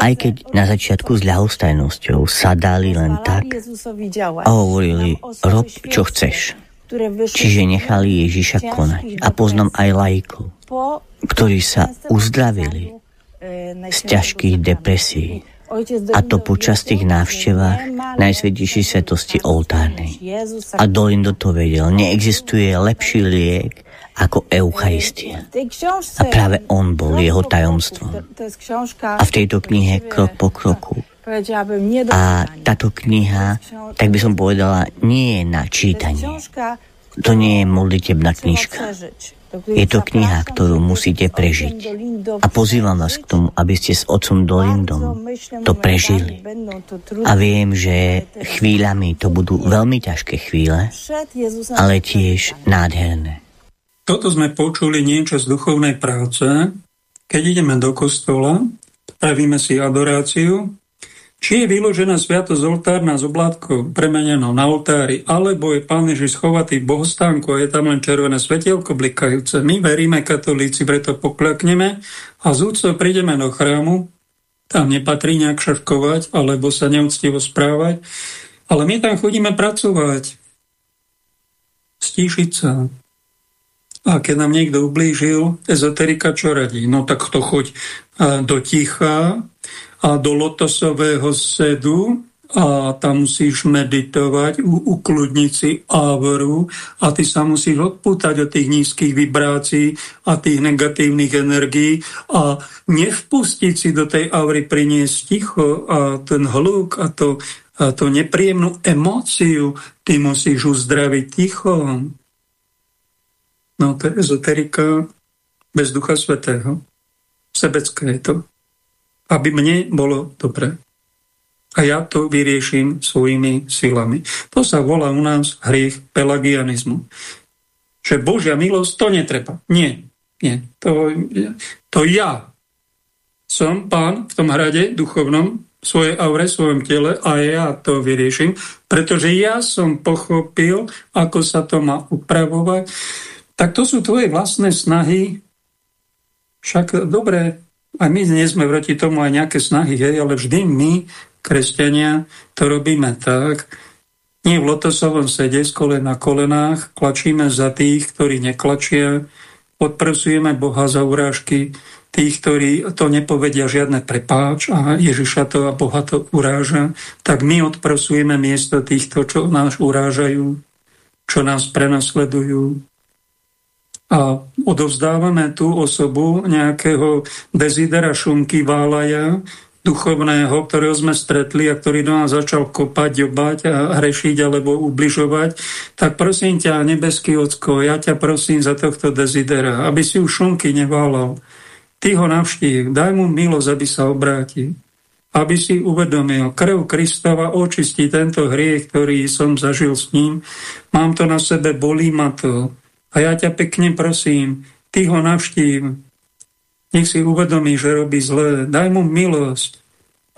Aj keď na začiatku s ľahostajnosťou sa dali len tak a hovorili, rob čo chceš. Čiže nechali Ježiša konať. A poznám aj lajkov, ktorí sa uzdravili z ťažkých depresí. A to počas tých návštevách Najsvetejšej svetosti oltárnej. A Dolindo to vedel. Neexistuje lepší liek ako Eucharistia. A práve on bol jeho tajomstvom. A v tejto knihe krok po kroku a táto kniha, tak by som povedala, nie je na čítanie. To nie je modlitebná knižka. Je to kniha, ktorú musíte prežiť. A pozývam vás k tomu, aby ste s otcom Dolindom to prežili. A viem, že chvíľami to budú veľmi ťažké chvíle, ale tiež nádherné. Toto sme počuli niečo z duchovnej práce. Keď ideme do kostola, pravíme si adoráciu, či je vyložená sviatosť oltárna z oblátkou premenenou na oltári, alebo je Pán Ježiš schovatý v bohostánku a je tam len červené svetielko blikajúce. My veríme katolíci, preto pokľakneme a z úctou prídeme do chrámu, tam nepatrí nejak šarkovať alebo sa neúctivo správať, ale my tam chodíme pracovať, stíšiť sa. A keď nám niekto ublížil, ezoterika čo radí? No tak to choď do ticha, a do lotosového sedu a tam musíš meditovať, ukludniť si ávoru a ty sa musíš odpútať od tých nízkych vibrácií a tých negatívnych energií a nevpustiť si do tej aury priniesť ticho a ten hluk a to, a to nepríjemnú emóciu ty musíš uzdraviť ticho. No to je ezoterika bez Ducha Svetého. Sebecké je to aby mne bolo dobre. A ja to vyrieším svojimi silami. To sa volá u nás hriech pelagianizmu. Že Božia milosť, to netreba. Nie, nie. To, to ja som pán v tom hrade duchovnom, v svojej aure, v svojom tele a ja to vyrieším, pretože ja som pochopil, ako sa to má upravovať. Tak to sú tvoje vlastné snahy. Však dobre, aj my nie sme proti tomu aj nejaké snahy, hej, ale vždy my, kresťania, to robíme tak, nie v lotosovom sede kolen na kolenách, klačíme za tých, ktorí neklačia, odprosujeme Boha za urážky, tých, ktorí to nepovedia žiadne prepáč a Ježiša to a Boha to uráža, tak my odprosujeme miesto týchto, čo nás urážajú, čo nás prenasledujú. A odovzdávame tú osobu nejakého dezidera šunky válaja, duchovného, ktorého sme stretli a ktorý do nás začal kopať, jobať a hrešiť alebo ubližovať, tak prosím ťa, nebeský ocko, ja ťa prosím za tohto dezidera, aby si už šunky neválal, Ty ho navštív, daj mu milosť, aby sa obrátil. Aby si uvedomil, krv Kristova očistí tento hriech, ktorý som zažil s ním. Mám to na sebe, bolí ma to. A ja ťa pekne prosím, ty ho navštív. Nech si uvedomí, že robí zlé. Daj mu milosť,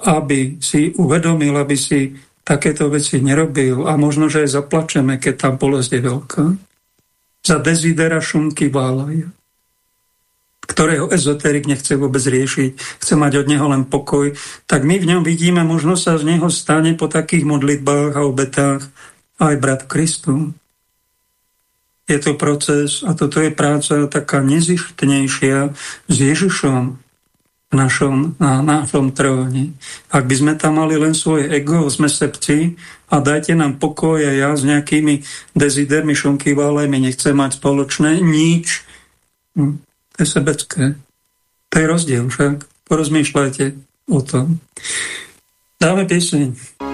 aby si uvedomil, aby si takéto veci nerobil. A možno, že aj zaplačeme, keď tá bolesť je veľká. Za dezidera šunky válajú ktorého ezoterik nechce vôbec riešiť, chce mať od neho len pokoj, tak my v ňom vidíme, možno sa z neho stane po takých modlitbách a obetách aj brat Kristu. Je to proces a toto je práca taká nezištnejšia s Ježišom v našom, na našom tróne. Ak by sme tam mali len svoje ego, sme sepci a dajte nám pokoj a ja s nejakými dezidermi, šunkyvalemi nechcem mať spoločné nič. Hm. To je sebecké. To je rozdiel však. Porozmýšľajte o tom. Dáme pieseň.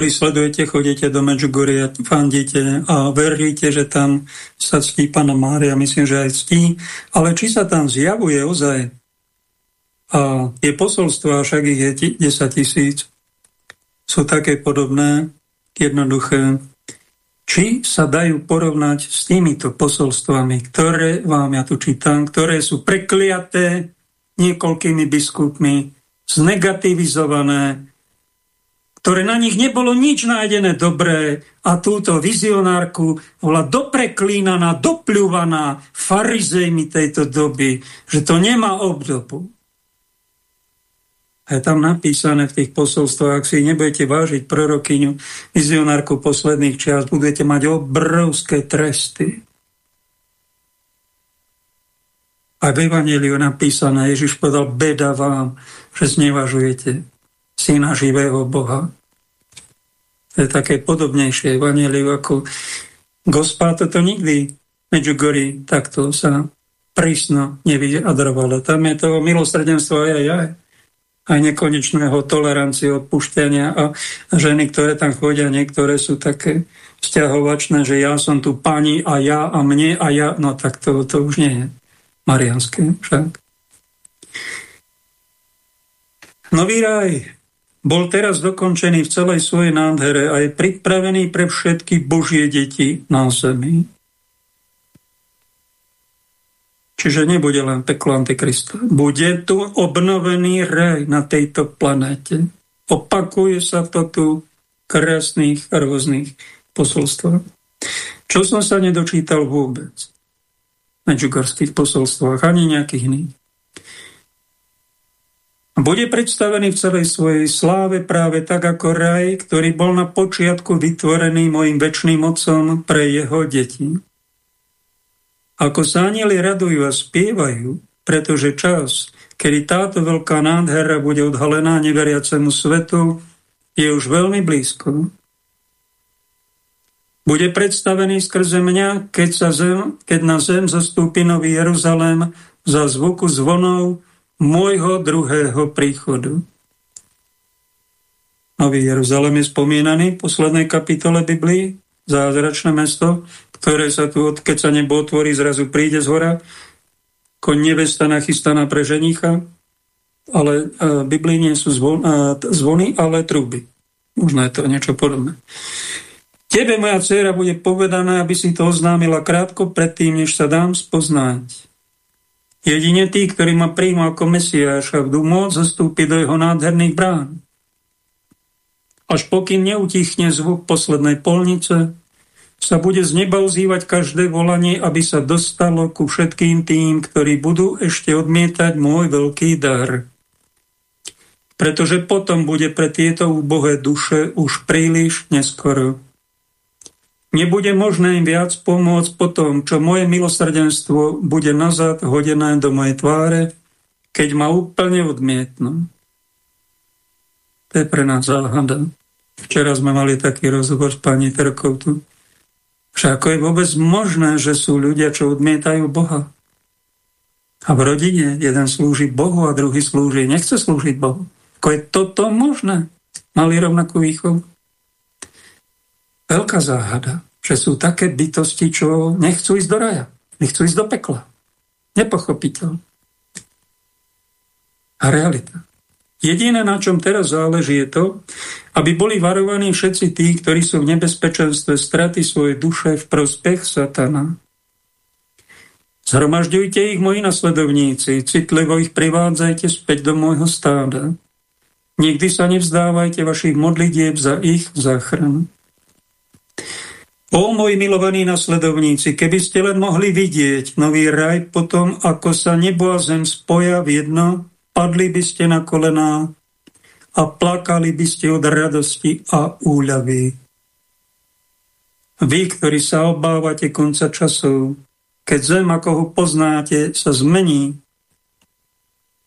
Dám, ktorý sledujete, chodíte do Medžugoria, fandíte a veríte, že tam sa ctí Pána Mária, myslím, že aj ctí, ale či sa tam zjavuje ozaj? A je posolstvo, však ich je 10 tisíc, sú také podobné, jednoduché, či sa dajú porovnať s týmito posolstvami, ktoré vám ja tu čítam, ktoré sú prekliaté niekoľkými biskupmi, znegativizované, ktoré na nich nebolo nič nájdené dobré a túto vizionárku bola dopreklínaná, dopľúvaná farizejmi tejto doby, že to nemá obdobu. A je tam napísané v tých posolstvách, ak si nebudete vážiť prorokyňu, vizionárku posledných čias, budete mať obrovské tresty. A v Evangeliu napísané, Ježiš povedal, beda vám, že znevažujete syna živého Boha. To je také podobnejšie vaniliu ako Gospa toto nikdy Medjugorji takto sa prísno nevyjadrovalo. Tam je toho milosrdenstvo aj, aj, aj aj nekonečného tolerancie, odpušťania a ženy, ktoré tam chodia, niektoré sú také vzťahovačné, že ja som tu pani a ja a mne a ja, no tak to, to už nie je marianské však. Nový raj bol teraz dokončený v celej svojej nádhere a je pripravený pre všetky Božie deti na zemi. Čiže nebude len peklo Antikrista. Bude tu obnovený raj na tejto planéte. Opakuje sa to tu krásnych a rôznych posolstvách. Čo som sa nedočítal vôbec na džugarských posolstvách, ani nejakých iných bude predstavený v celej svojej sláve práve tak ako raj, ktorý bol na počiatku vytvorený mojim väčšným mocom pre jeho deti. Ako sa anieli radujú a spievajú, pretože čas, kedy táto veľká nádhera bude odhalená neveriacemu svetu, je už veľmi blízko. Bude predstavený skrze mňa, keď, sa zem, keď na zem zastúpi Nový Jeruzalém za zvuku zvonov, môjho druhého príchodu. Nový Jeruzalém je spomínaný v poslednej kapitole Biblii, zázračné mesto, ktoré sa tu, keď sa nebo otvorí, zrazu príde z hora, ako nevesta nachystaná pre ženicha, ale v Biblii nie sú zvon, zvony, ale truby. Možno je to niečo podobné. Tebe, moja dcera, bude povedané, aby si to oznámila krátko predtým, než sa dám spoznať. Jedine tí, ktorí ma príjmu ako Mesiáša, budú môcť zastúpiť do jeho nádherných brán. Až pokým neutichne zvuk poslednej polnice, sa bude z neba ozývať každé volanie, aby sa dostalo ku všetkým tým, ktorí budú ešte odmietať môj veľký dar. Pretože potom bude pre tieto úbohé duše už príliš neskoro. Nebude možné im viac pomôcť po tom, čo moje milosrdenstvo bude nazad hodené do mojej tváre, keď ma úplne odmietnú. To je pre nás záhada. Včera sme mali taký rozhovor s pani Terkou tu. Však ako je vôbec možné, že sú ľudia, čo odmietajú Boha? A v rodine jeden slúži Bohu a druhý slúži, nechce slúžiť Bohu. Ako je toto možné? Mali rovnakú výchovu? Veľká záhada, že sú také bytosti, čo nechcú ísť do raja, nechcú ísť do pekla. Nepochopiteľ. A realita. Jediné, na čom teraz záleží, je to, aby boli varovaní všetci tí, ktorí sú v nebezpečenstve straty svojej duše v prospech satana. Zhromažďujte ich, moji nasledovníci, citlivo ich privádzajte späť do môjho stáda. Nikdy sa nevzdávajte vašich modlitieb za ich záchranu. O moji milovaní nasledovníci, keby ste len mohli vidieť nový raj potom, ako sa nebo a zem spoja v jedno, padli by ste na kolená a plakali by ste od radosti a úľavy. Vy, ktorí sa obávate konca časov, keď zem, ako ho poznáte, sa zmení,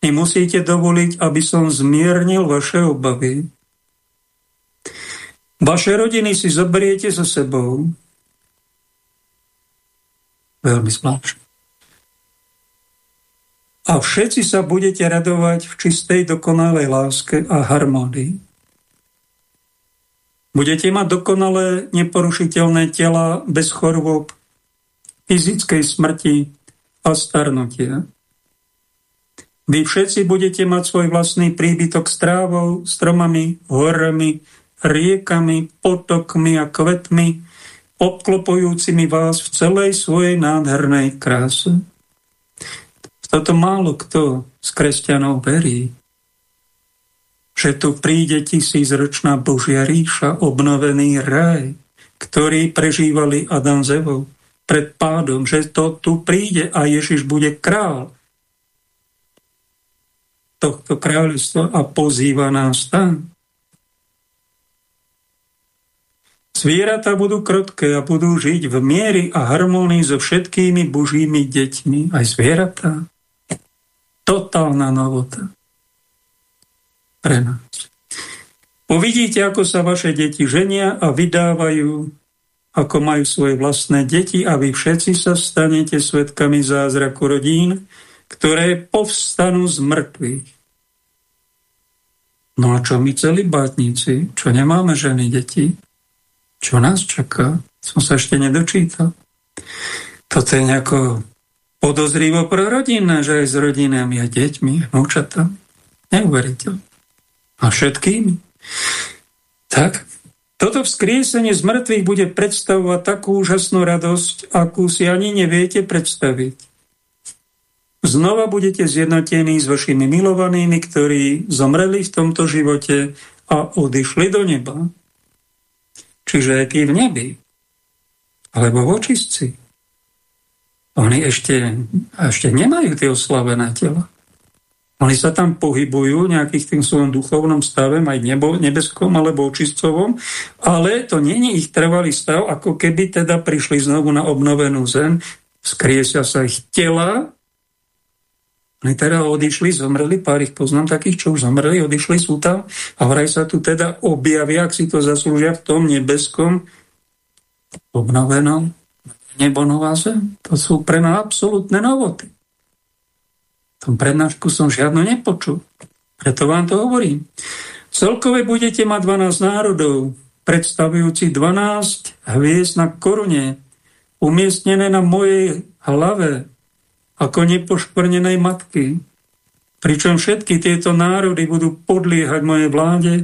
vy musíte dovoliť, aby som zmiernil vaše obavy. Vaše rodiny si zoberiete so sebou. Veľmi zvláštne. A všetci sa budete radovať v čistej dokonalej láske a harmónii. Budete mať dokonalé, neporušiteľné tela bez chorôb, fyzickej smrti a starnutia. Vy všetci budete mať svoj vlastný príbytok s trávou, stromami, horami, riekami, potokmi a kvetmi, obklopujúcimi vás v celej svojej nádhernej kráse. Toto málo kto z kresťanov verí, že tu príde tisícročná Božia ríša, obnovený raj, ktorý prežívali Adam z Evou pred pádom, že to tu príde a Ježiš bude král tohto kráľovstva a pozýva nás tam. Zvieratá budú krotké a budú žiť v miery a harmonii so všetkými božími deťmi. Aj zvieratá. Totálna novota pre nás. Uvidíte, ako sa vaše deti ženia a vydávajú, ako majú svoje vlastné deti a vy všetci sa stanete svetkami zázraku rodín, ktoré povstanú z mŕtvych. No a čo my celibátnici, čo nemáme ženy, deti, čo nás čaká? Som sa ešte nedočítal. Toto je nejako podozrivo pro rodinné, že aj s rodinami a deťmi, vnúčatami. Neuveriteľ. A všetkými. Tak, toto vzkriesenie z mŕtvych bude predstavovať takú úžasnú radosť, akú si ani neviete predstaviť. Znova budete zjednotení s vašimi milovanými, ktorí zomreli v tomto živote a odišli do neba. Čiže tí v nebi, alebo v očistci. Oni ešte, ešte nemajú tie oslavené tela. Oni sa tam pohybujú v nejakých tým svojom duchovnom stave, aj nebo, nebeskom alebo očistcovom, ale to není ich trvalý stav, ako keby teda prišli znovu na obnovenú zem, skriesia sa ich tela, oni teda odišli, zomreli, pár ich poznám takých, čo už zomreli, odišli, sú tam a vraj sa tu teda objavia, ak si to zaslúžia v tom nebeskom obnovenom nebo nová. To sú pre nás absolútne novoty. V tom prednášku som žiadno nepočul. Preto vám to hovorím. Celkové budete mať 12 národov, predstavujúci 12 hviezd na korune, umiestnené na mojej hlave, ako nepoškvrnenej matky. Pričom všetky tieto národy budú podliehať mojej vláde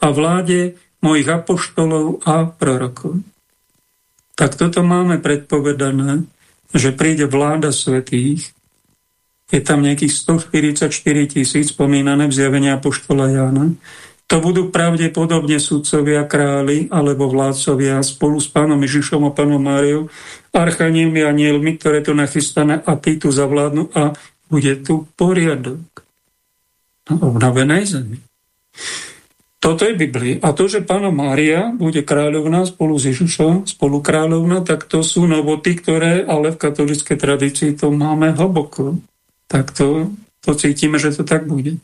a vláde mojich apoštolov a prorokov. Tak toto máme predpovedané, že príde vláda svetých. Je tam nejakých 144 tisíc spomínané v zjavení apoštola Jána to budú pravdepodobne sudcovia králi alebo vládcovia spolu s pánom Ježišom a pánom Máriou, archanielmi a anielmi, ktoré tu nachystané a tí tu zavládnu a bude tu poriadok na obnovenej zemi. Toto je Biblia. A to, že pána Mária bude kráľovná spolu s Ježišom, spolu kráľovná, tak to sú novoty, ktoré ale v katolíckej tradícii to máme hlboko. Tak to, to cítime, že to tak bude.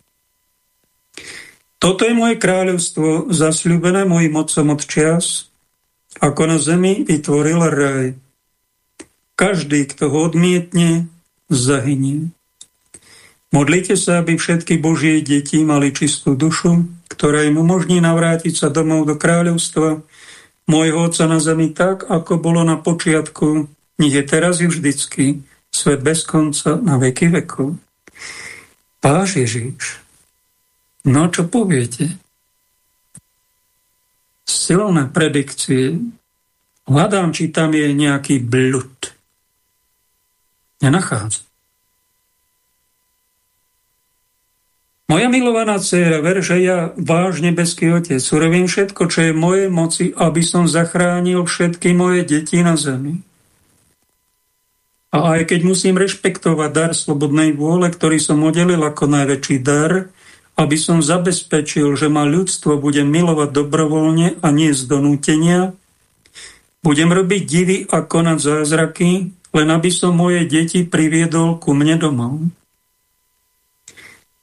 Toto je moje kráľovstvo, zasľúbené mojim mocom od čias, ako na zemi vytvoril raj. Každý, kto ho odmietne, zahynie. Modlite sa, aby všetky Božie deti mali čistú dušu, ktorá im umožní navrátiť sa domov do kráľovstva môjho Otca na zemi tak, ako bolo na počiatku, nech je teraz i vždycky, svet bez konca na veky vekov. Páš Ježíš, No, čo poviete? Silné predikcie. Hľadám, či tam je nejaký blud. Nenachádzam. Moja milovaná dcera, ver, že ja, váš nebeský otec, urobím všetko, čo je v mojej moci, aby som zachránil všetky moje deti na zemi. A aj keď musím rešpektovať dar slobodnej vôle, ktorý som udelil ako najväčší dar, aby som zabezpečil, že ma ľudstvo bude milovať dobrovoľne a nie z donútenia, budem robiť divy a konať zázraky, len aby som moje deti priviedol ku mne domov.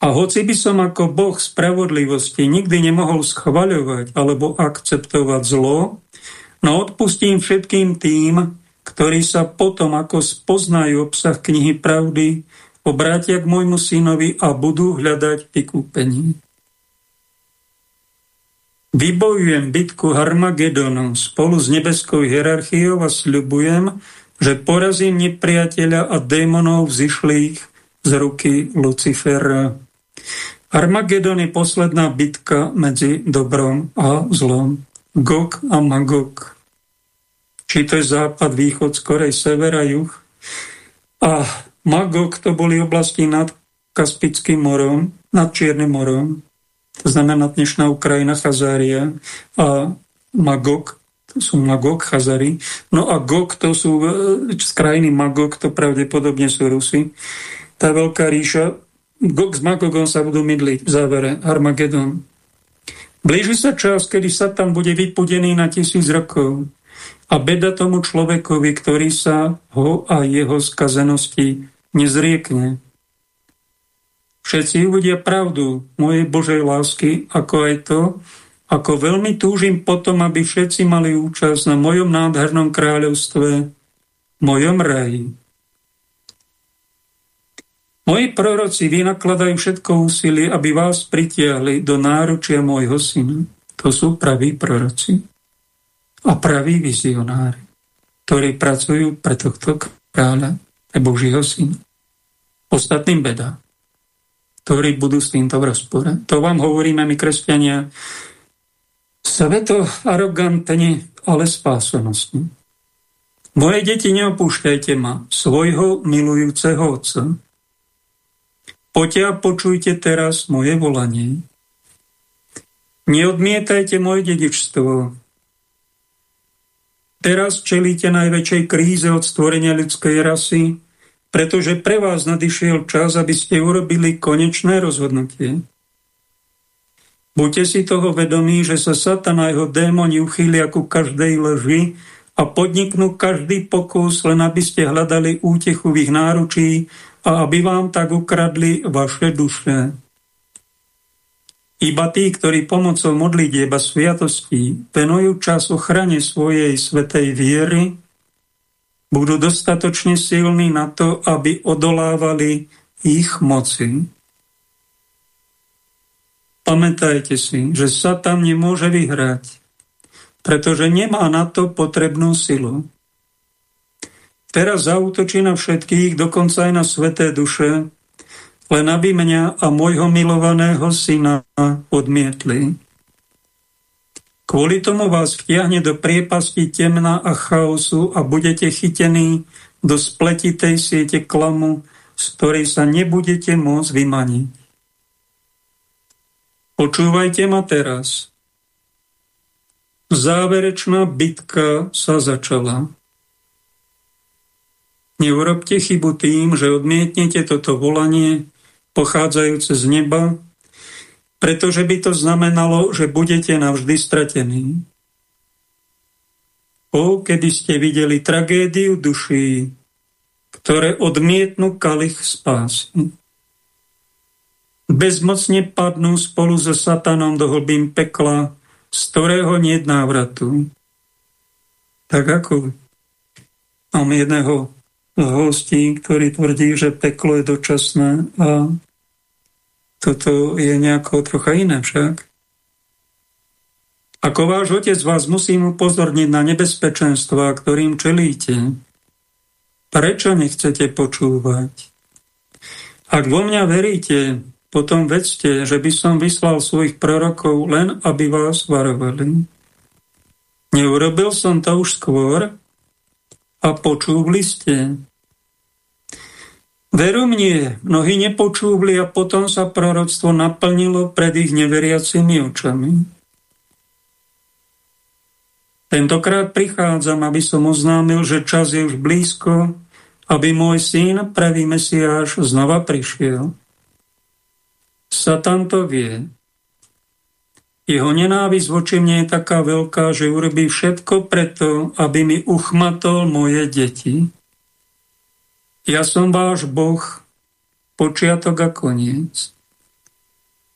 A hoci by som ako Boh spravodlivosti nikdy nemohol schvaľovať alebo akceptovať zlo, no odpustím všetkým tým, ktorí sa potom, ako spoznajú obsah knihy pravdy, obrátia k môjmu synovi a budú hľadať vykúpenie. Vybojujem bitku Harmagedonom spolu s nebeskou hierarchiou a sľubujem, že porazím nepriateľa a démonov vzýšlých z ruky Lucifera. Armagedon je posledná bitka medzi dobrom a zlom. Gog a Magog. Či to je západ, východ, skorej, sever a juh. A Magog to boli oblasti nad Kaspickým morom, nad Čiernym morom to znamená dnešná Ukrajina, Chazária a Magog, to sú Magog, Chazari. No a Gog, to sú e, z krajiny Magog, to pravdepodobne sú Rusy. Tá veľká ríša, Gog s Magogom sa budú mydliť v závere, Armagedon. Blíži sa čas, kedy Satan bude vypudený na tisíc rokov a beda tomu človekovi, ktorý sa ho a jeho skazenosti nezriekne. Všetci uvidia pravdu mojej Božej lásky, ako aj to, ako veľmi túžim potom, aby všetci mali účasť na mojom nádhernom kráľovstve, mojom raji. Moji proroci vynakladajú všetko úsilie, aby vás pritiahli do náručia môjho syna. To sú praví proroci a praví vizionári, ktorí pracujú pre tohto kráľa, pre Božího syna. Ostatným bedám ktorí budú s týmto v rozpore. To vám hovoríme my, kresťania, sveto arogantne, ale spásonosti. Moje deti, neopúšťajte ma, svojho milujúceho Otca. Poďte a počujte teraz moje volanie. Neodmietajte moje dedičstvo. Teraz čelíte najväčšej kríze od stvorenia ľudskej rasy, pretože pre vás nadišiel čas, aby ste urobili konečné rozhodnutie. Buďte si toho vedomí, že sa Satan a jeho démoni uchýlia ku každej leži a podniknú každý pokus, len aby ste hľadali útechu v ich náručí a aby vám tak ukradli vaše duše. Iba tí, ktorí pomocou modlitieb a sviatostí venujú čas ochrane svojej svetej viery, budú dostatočne silní na to, aby odolávali ich moci. Pamätajte si, že sa tam nemôže vyhrať, pretože nemá na to potrebnú silu. Teraz zautočí na všetkých, dokonca aj na sveté duše, len aby mňa a môjho milovaného syna odmietli. Kvôli tomu vás vtiahne do priepasti temna a chaosu a budete chytení do spletitej siete klamu, z ktorej sa nebudete môcť vymaniť. Počúvajte ma teraz. Záverečná bitka sa začala. Neurobte chybu tým, že odmietnete toto volanie pochádzajúce z neba pretože by to znamenalo, že budete navždy stratení. O, kedy ste videli tragédiu duší, ktoré odmietnú kalich spásy. Bezmocne padnú spolu so satanom do hlbín pekla, z ktorého nie je návratu. Tak ako mám jedného hostí, ktorý tvrdí, že peklo je dočasné a toto je nejako trocha iné však. Ako váš otec vás musím upozorniť na nebezpečenstva, ktorým čelíte. Prečo nechcete počúvať? Ak vo mňa veríte, potom vedzte, že by som vyslal svojich prorokov len, aby vás varovali. Neurobil som to už skôr a počúvli ste. Veru mne, mnohí nepočúvli a potom sa proroctvo naplnilo pred ich neveriacimi očami. Tentokrát prichádzam, aby som oznámil, že čas je už blízko, aby môj syn, pravý Mesiáš, znova prišiel. Satan to vie. Jeho nenávisť voči mne je taká veľká, že urobí všetko preto, aby mi uchmatol moje deti. Ja som váš Boh, počiatok a koniec.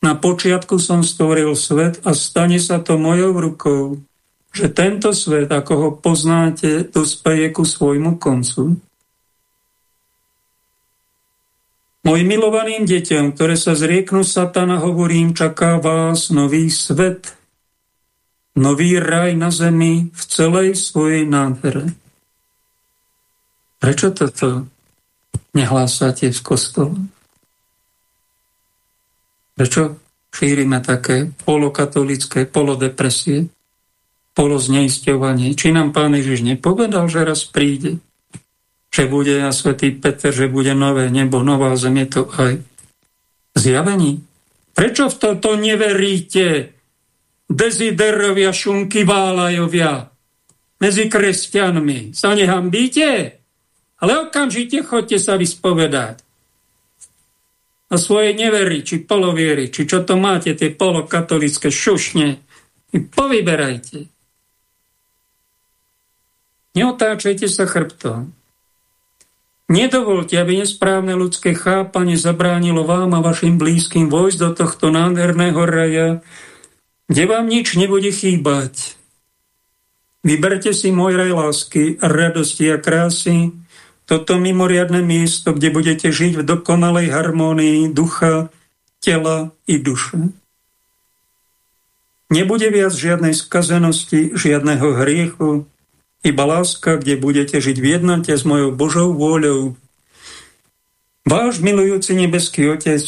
Na počiatku som stvoril svet a stane sa to mojou rukou, že tento svet, ako ho poznáte, dospeje ku svojmu koncu. Mojim milovaným deťom, ktoré sa zrieknú satana, hovorím, čaká vás nový svet nový raj na zemi v celej svojej nádhere. Prečo toto nehlásate z kostola? Prečo šírime také polokatolické, polodepresie, polozneisťovanie? Či nám pán Ježiš nepovedal, že raz príde? Že bude a svätý Peter, že bude nové nebo, nová zem, je to aj zjavení. Prečo v toto neveríte? Deziderovia, šunky, válajovia medzi kresťanmi. Sa nehambíte? Ale okamžite chodte sa vyspovedať. A svoje nevery, či poloviery, či čo to máte, tie polokatolické šušne, i povyberajte. Neotáčajte sa chrbtom. Nedovolte, aby nesprávne ľudské chápanie zabránilo vám a vašim blízkym vojsť do tohto nádherného raja, kde vám nič nebude chýbať. Vyberte si môj raj lásky, radosti a krásy, toto mimoriadne miesto, kde budete žiť v dokonalej harmónii ducha, tela i duše. Nebude viac žiadnej skazenosti, žiadneho hriechu, iba láska, kde budete žiť v jednote s mojou Božou vôľou. Váš milujúci nebeský Otec,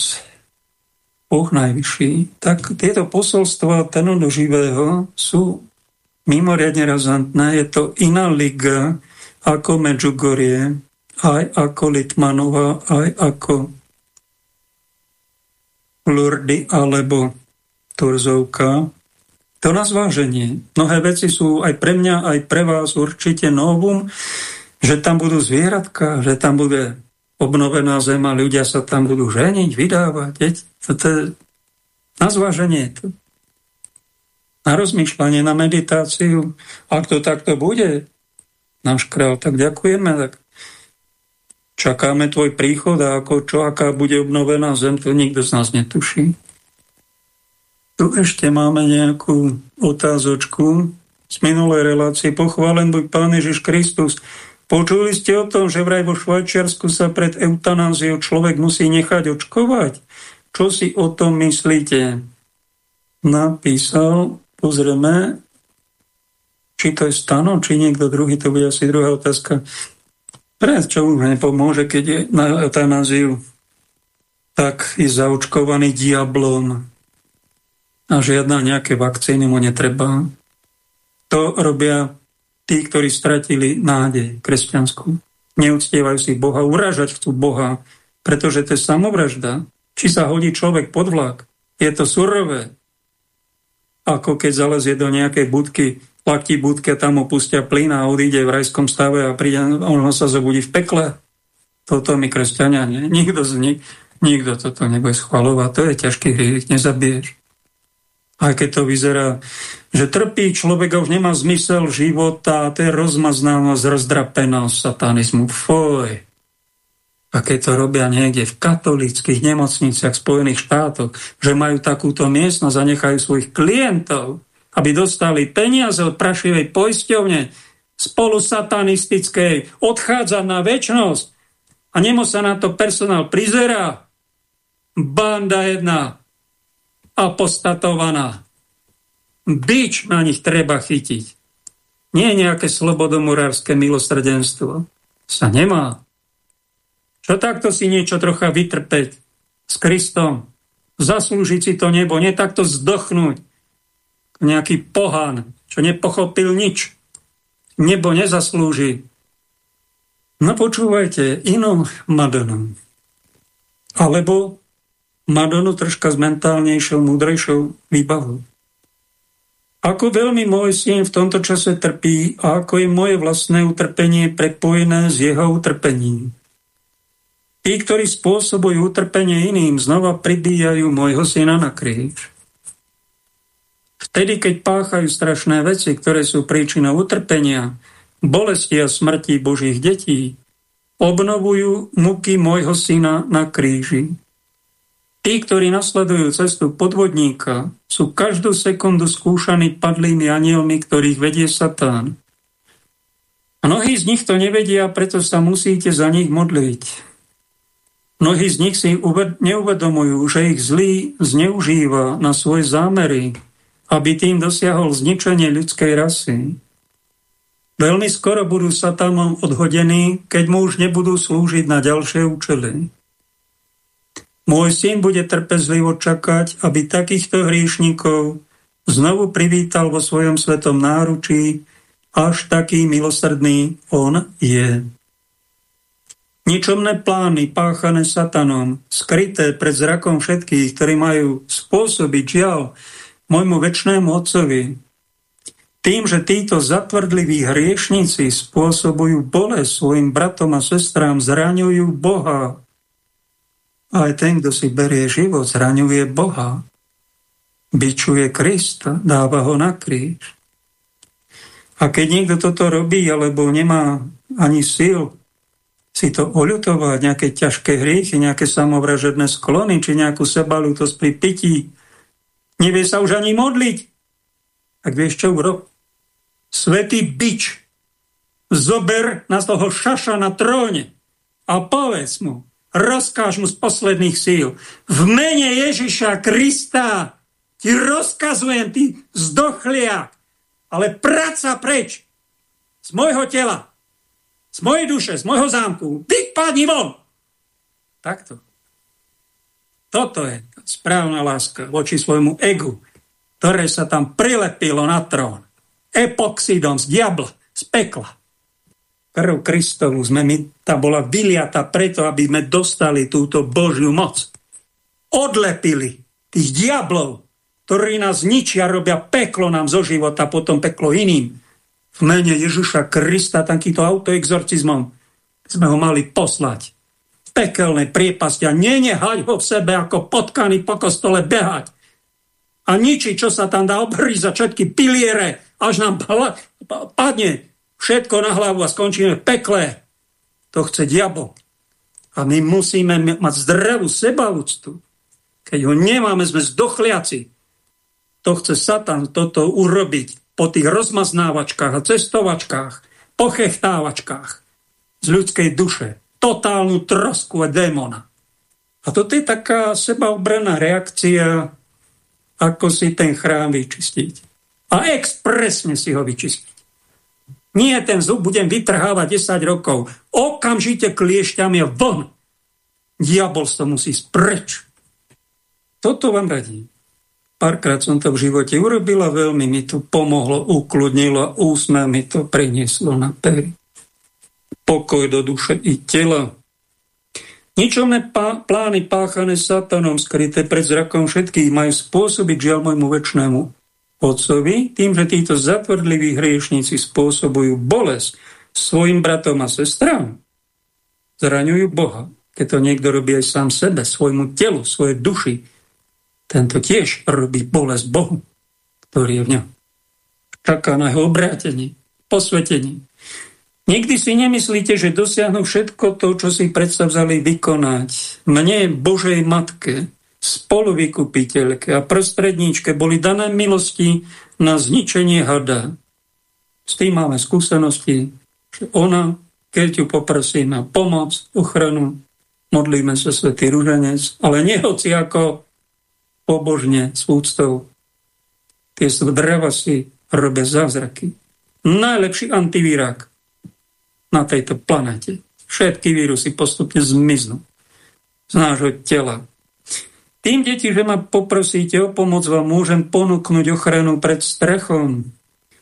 Boh Najvyšší, tak tieto posolstva do živého sú mimoriadne razantné. Je to iná liga ako Medžugorie, aj ako Litmanova, aj ako Lurdy alebo Turzovka. To na zváženie. Mnohé veci sú aj pre mňa, aj pre vás určite novum, že tam budú zvieratka, že tam bude obnovená zema, ľudia sa tam budú ženiť, vydávať. To je na zváženie. To. Na rozmýšľanie, na meditáciu. Ak to takto bude, náš král, tak ďakujeme. Tak Čakáme tvoj príchod a ako čo, aká bude obnovená zem, to nikto z nás netuší. Tu ešte máme nejakú otázočku z minulej relácie. Pochválen buď Pán Ježiš Kristus. Počuli ste o tom, že vraj vo Švajčiarsku sa pred eutanáziou človek musí nechať očkovať? Čo si o tom myslíte? Napísal, pozrieme, či to je Stano, či niekto druhý, to bude asi druhá otázka. Pre čo mu nepomôže, keď je na eutanáziu, tak je zaočkovaný diablom a žiadna nejaké vakcíny mu netreba. To robia tí, ktorí stratili nádej kresťanskú. Neúctievajú si Boha, uražať chcú Boha, pretože to je samovražda. Či sa hodí človek pod vlak, je to surové. Ako keď zalezie do nejakej budky platí budke, tam opustia plyn a odíde v rajskom stave a príde, on sa zobudí v pekle. Toto my kresťania, nie? Nikto z nich, nikto toto nebude schvalovať. To je ťažký hriech, nezabiješ. Aj keď to vyzerá, že trpí človek a už nemá zmysel života, to je rozmaznanosť, rozdrapenosť satanizmu. Foj. A keď to robia niekde v katolických nemocniciach Spojených štátoch, že majú takúto miestnosť a nechajú svojich klientov, aby dostali peniaze od prašivej poisťovne spolu satanistickej, odchádza na väčnosť a nemo sa na to personál prizerá. Banda jedna apostatovaná. Bič na nich treba chytiť. Nie nejaké slobodomurárske milosrdenstvo. Sa nemá. Čo takto si niečo trocha vytrpeť s Kristom, zaslúžiť si to nebo, nie takto zdochnúť, nejaký pohán, čo nepochopil nič. Nebo nezaslúži. No počúvajte, inú Madonu. Alebo Madonu troška s mentálnejšou, múdrejšou výbavou. Ako veľmi môj syn v tomto čase trpí a ako je moje vlastné utrpenie prepojené s jeho utrpením. Tí, ktorí spôsobujú utrpenie iným, znova pribíjajú môjho syna na kríž. Vtedy, keď páchajú strašné veci, ktoré sú príčinou utrpenia, bolesti a smrti Božích detí, obnovujú muky môjho syna na kríži. Tí, ktorí nasledujú cestu podvodníka, sú každú sekundu skúšaní padlými anielmi, ktorých vedie Satán. Mnohí z nich to nevedia, preto sa musíte za nich modliť. Mnohí z nich si neuvedomujú, že ich zlý zneužíva na svoje zámery, aby tým dosiahol zničenie ľudskej rasy. Veľmi skoro budú satanom odhodení, keď mu už nebudú slúžiť na ďalšie účely. Môj syn bude trpezlivo čakať, aby takýchto hriešnikov znovu privítal vo svojom svetom náručí, až taký milosrdný on je. Ničomné plány páchané satanom, skryté pred zrakom všetkých, ktorí majú spôsobiť žiaľ môjmu väčšnému otcovi, tým, že títo zatvrdliví hriešnici spôsobujú bolesť svojim bratom a sestrám, zraňujú Boha. Aj ten, kto si berie život, zraňuje Boha. Bičuje Krista, dáva ho na kríž. A keď niekto toto robí, alebo nemá ani sil si to oľutovať, nejaké ťažké hriechy, nejaké samovražedné sklony, či nejakú sebalutosť pri pití. Nevie sa už ani modliť. Tak vieš čo urob? Svetý bič, zober na toho šaša na tróne a povedz mu, rozkáž mu z posledných síl. V mene Ježiša Krista ti rozkazujem, ty zdochliak, ale práca preč z môjho tela z mojej duše, z môjho zámku, vypadni von! Takto. Toto je správna láska voči svojmu egu, ktoré sa tam prilepilo na trón. Epoxidom z diabla, z pekla. Krv Kristovu sme my, tá bola vyliata preto, aby sme dostali túto Božiu moc. Odlepili tých diablov, ktorí nás ničia, robia peklo nám zo života, potom peklo iným. V mene Ježiša Krista takýto autoexorcizmom sme ho mali poslať v pekelnej priepasti a nenehať ho v sebe ako potkaný po kostole behať. A ničiť, čo sa tam dá obrízať, všetky piliere, až nám padne všetko na hlavu a skončíme v pekle. To chce diabol. A my musíme mať zdravú sebalúctu. Keď ho nemáme, sme zdochliaci. To chce Satan toto urobiť po tých rozmaznávačkách a cestovačkách, pochechtávačkách z ľudskej duše, totálnu trosku a démona. A toto je taká sebaobranná reakcia, ako si ten chrám vyčistiť. A expresne si ho vyčistiť. Nie ten zub budem vytrhávať 10 rokov. Okamžite kliešťami a von. Diabolstvo musí spreč. Toto vám radím. Párkrát som to v živote urobila, veľmi mi to pomohlo, ukludnilo, úsmev mi to prinieslo na pery. Pokoj do duše i tela. Ničomné pá- plány páchané satanom, skryté pred zrakom všetkých, majú spôsobiť žiaľ môjmu väčšnému otcovi, tým, že títo zatvrdliví hriešnici spôsobujú bolesť svojim bratom a sestrám. Zraňujú Boha, keď to niekto robí aj sám sebe, svojmu telu, svojej duši, tento tiež robí bolesť Bohu, ktorý je v ňom. Čaká na jeho obrátenie, posvetenie. Nikdy si nemyslíte, že dosiahnu všetko to, čo si predstavzali vykonať. Mne, Božej Matke, spoluvykupiteľke a prostredníčke boli dané milosti na zničenie hada. S tým máme skúsenosti, že ona, keď ju poprosí na pomoc, ochranu, modlíme sa svätý Rúženec, ale nie hoci ako pobožne, s úctou. Tie dreva si robia zázraky. Najlepší antivírák na tejto planete. Všetky vírusy postupne zmiznú z nášho tela. Tým deti, že ma poprosíte o pomoc, vám môžem ponúknuť ochranu pred strechom.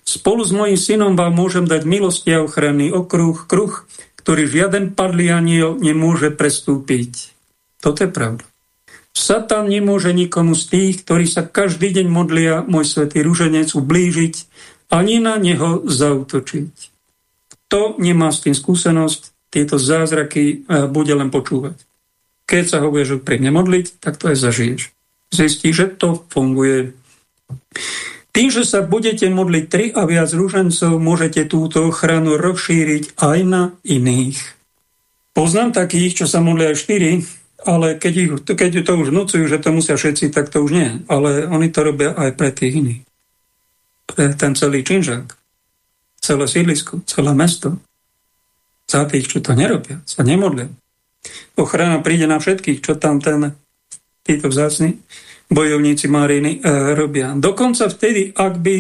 Spolu s mojím synom vám môžem dať milosti a ochranný okruh, kruh, ktorý žiaden padlý aniel nemôže prestúpiť. Toto je pravda. Satan nemôže nikomu z tých, ktorí sa každý deň modlia môj svetý rúženec ublížiť, ani na neho zautočiť. To nemá s tým skúsenosť, tieto zázraky e, bude len počúvať. Keď sa ho budeš pri mne modliť, tak to aj zažiješ. Zistí, že to funguje. Tým, že sa budete modliť tri a viac rúžencov, môžete túto ochranu rozšíriť aj na iných. Poznám takých, čo sa modlia aj štyri, ale keď, ich, keď to už vnúcujú, že to musia všetci, tak to už nie. Ale oni to robia aj pre tých iných. Pre ten celý činžák, celé sídlisko, celé mesto. Za tých, čo to nerobia, sa nemodlia. Ochrana príde na všetkých, čo tam ten, títo vzácni bojovníci Mariny e, robia. Dokonca vtedy, ak by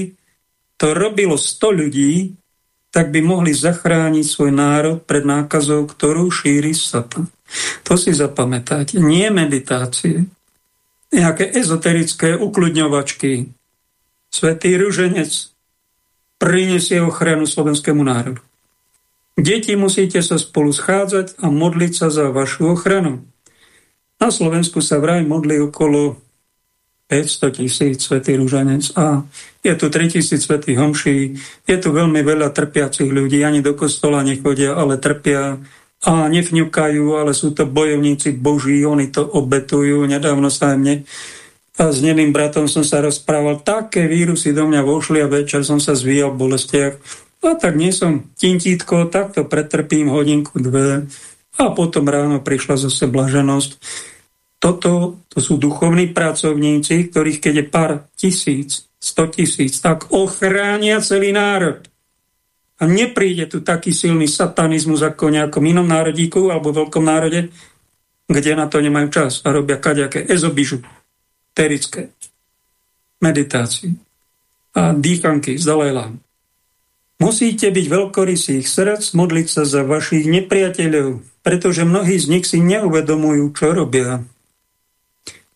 to robilo 100 ľudí, tak by mohli zachrániť svoj národ pred nákazou, ktorú šíri Satan. To si zapamätáte. Nie meditácie. Nejaké ezoterické ukludňovačky. Svetý ruženec prinesie ochranu slovenskému národu. Deti musíte sa spolu schádzať a modliť sa za vašu ochranu. Na Slovensku sa vraj modli okolo 500 tisíc svetý rúžanec a je tu 3000 svetých homší, je tu veľmi veľa trpiacich ľudí, ani do kostola nechodia, ale trpia a nevňukajú, ale sú to bojovníci boží, oni to obetujú. Nedávno sa aj mne a s nedým bratom som sa rozprával, také vírusy do mňa vošli a večer som sa zvíjal v bolestiach. A tak nie som tintítko, tak to pretrpím hodinku, dve a potom ráno prišla zase blaženosť toto to sú duchovní pracovníci, ktorých keď je pár tisíc, sto tisíc, tak ochránia celý národ. A nepríde tu taký silný satanizmus ako nejakom inom národíku alebo veľkom národe, kde na to nemajú čas a robia kaďaké ezobižu, terické, meditáciu a dýchanky z Dalajlám. Musíte byť veľkorysých srdc, modliť sa za vašich nepriateľov, pretože mnohí z nich si neuvedomujú, čo robia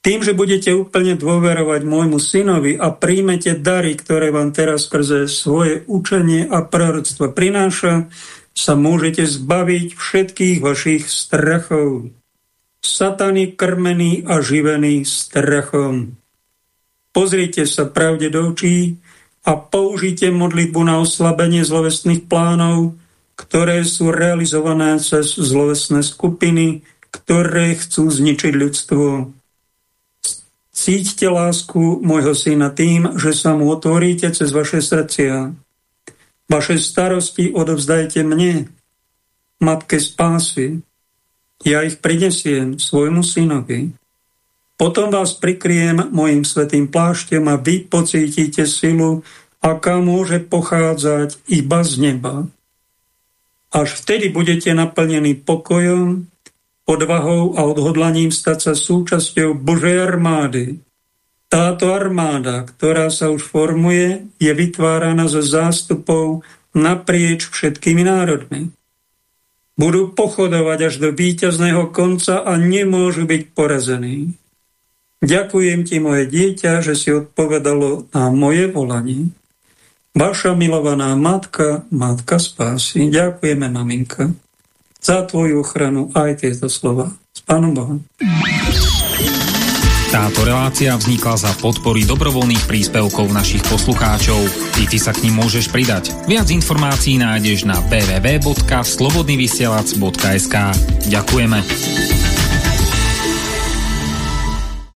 tým, že budete úplne dôverovať môjmu synovi a príjmete dary, ktoré vám teraz skrze svoje učenie a proroctvo prináša, sa môžete zbaviť všetkých vašich strachov. Satany krmený a živený strachom. Pozrite sa pravde do očí a použite modlitbu na oslabenie zlovestných plánov, ktoré sú realizované cez zlovestné skupiny, ktoré chcú zničiť ľudstvo. Cíťte lásku môjho syna tým, že sa mu otvoríte cez vaše srdcia. Vaše starosti odovzdajte mne, matke spásy. Ja ich prinesiem svojmu synovi. Potom vás prikryjem mojim svetým plášťom a vy pocítite silu, aká môže pochádzať iba z neba. Až vtedy budete naplnení pokojom, odvahou a odhodlaním stať sa súčasťou Božej armády. Táto armáda, ktorá sa už formuje, je vytváraná zo zástupov naprieč všetkými národmi. Budú pochodovať až do víťazného konca a nemôžu byť porazení. Ďakujem ti, moje dieťa, že si odpovedalo na moje volanie. Vaša milovaná matka, matka spásy. Ďakujeme, maminka za tvoju ochranu aj tieto slova. S Pánom Bohom. Táto relácia vznikla za podpory dobrovoľných príspevkov našich poslucháčov. I ty sa k ním môžeš pridať. Viac informácií nájdeš na www.slobodnyvysielac.sk Ďakujeme.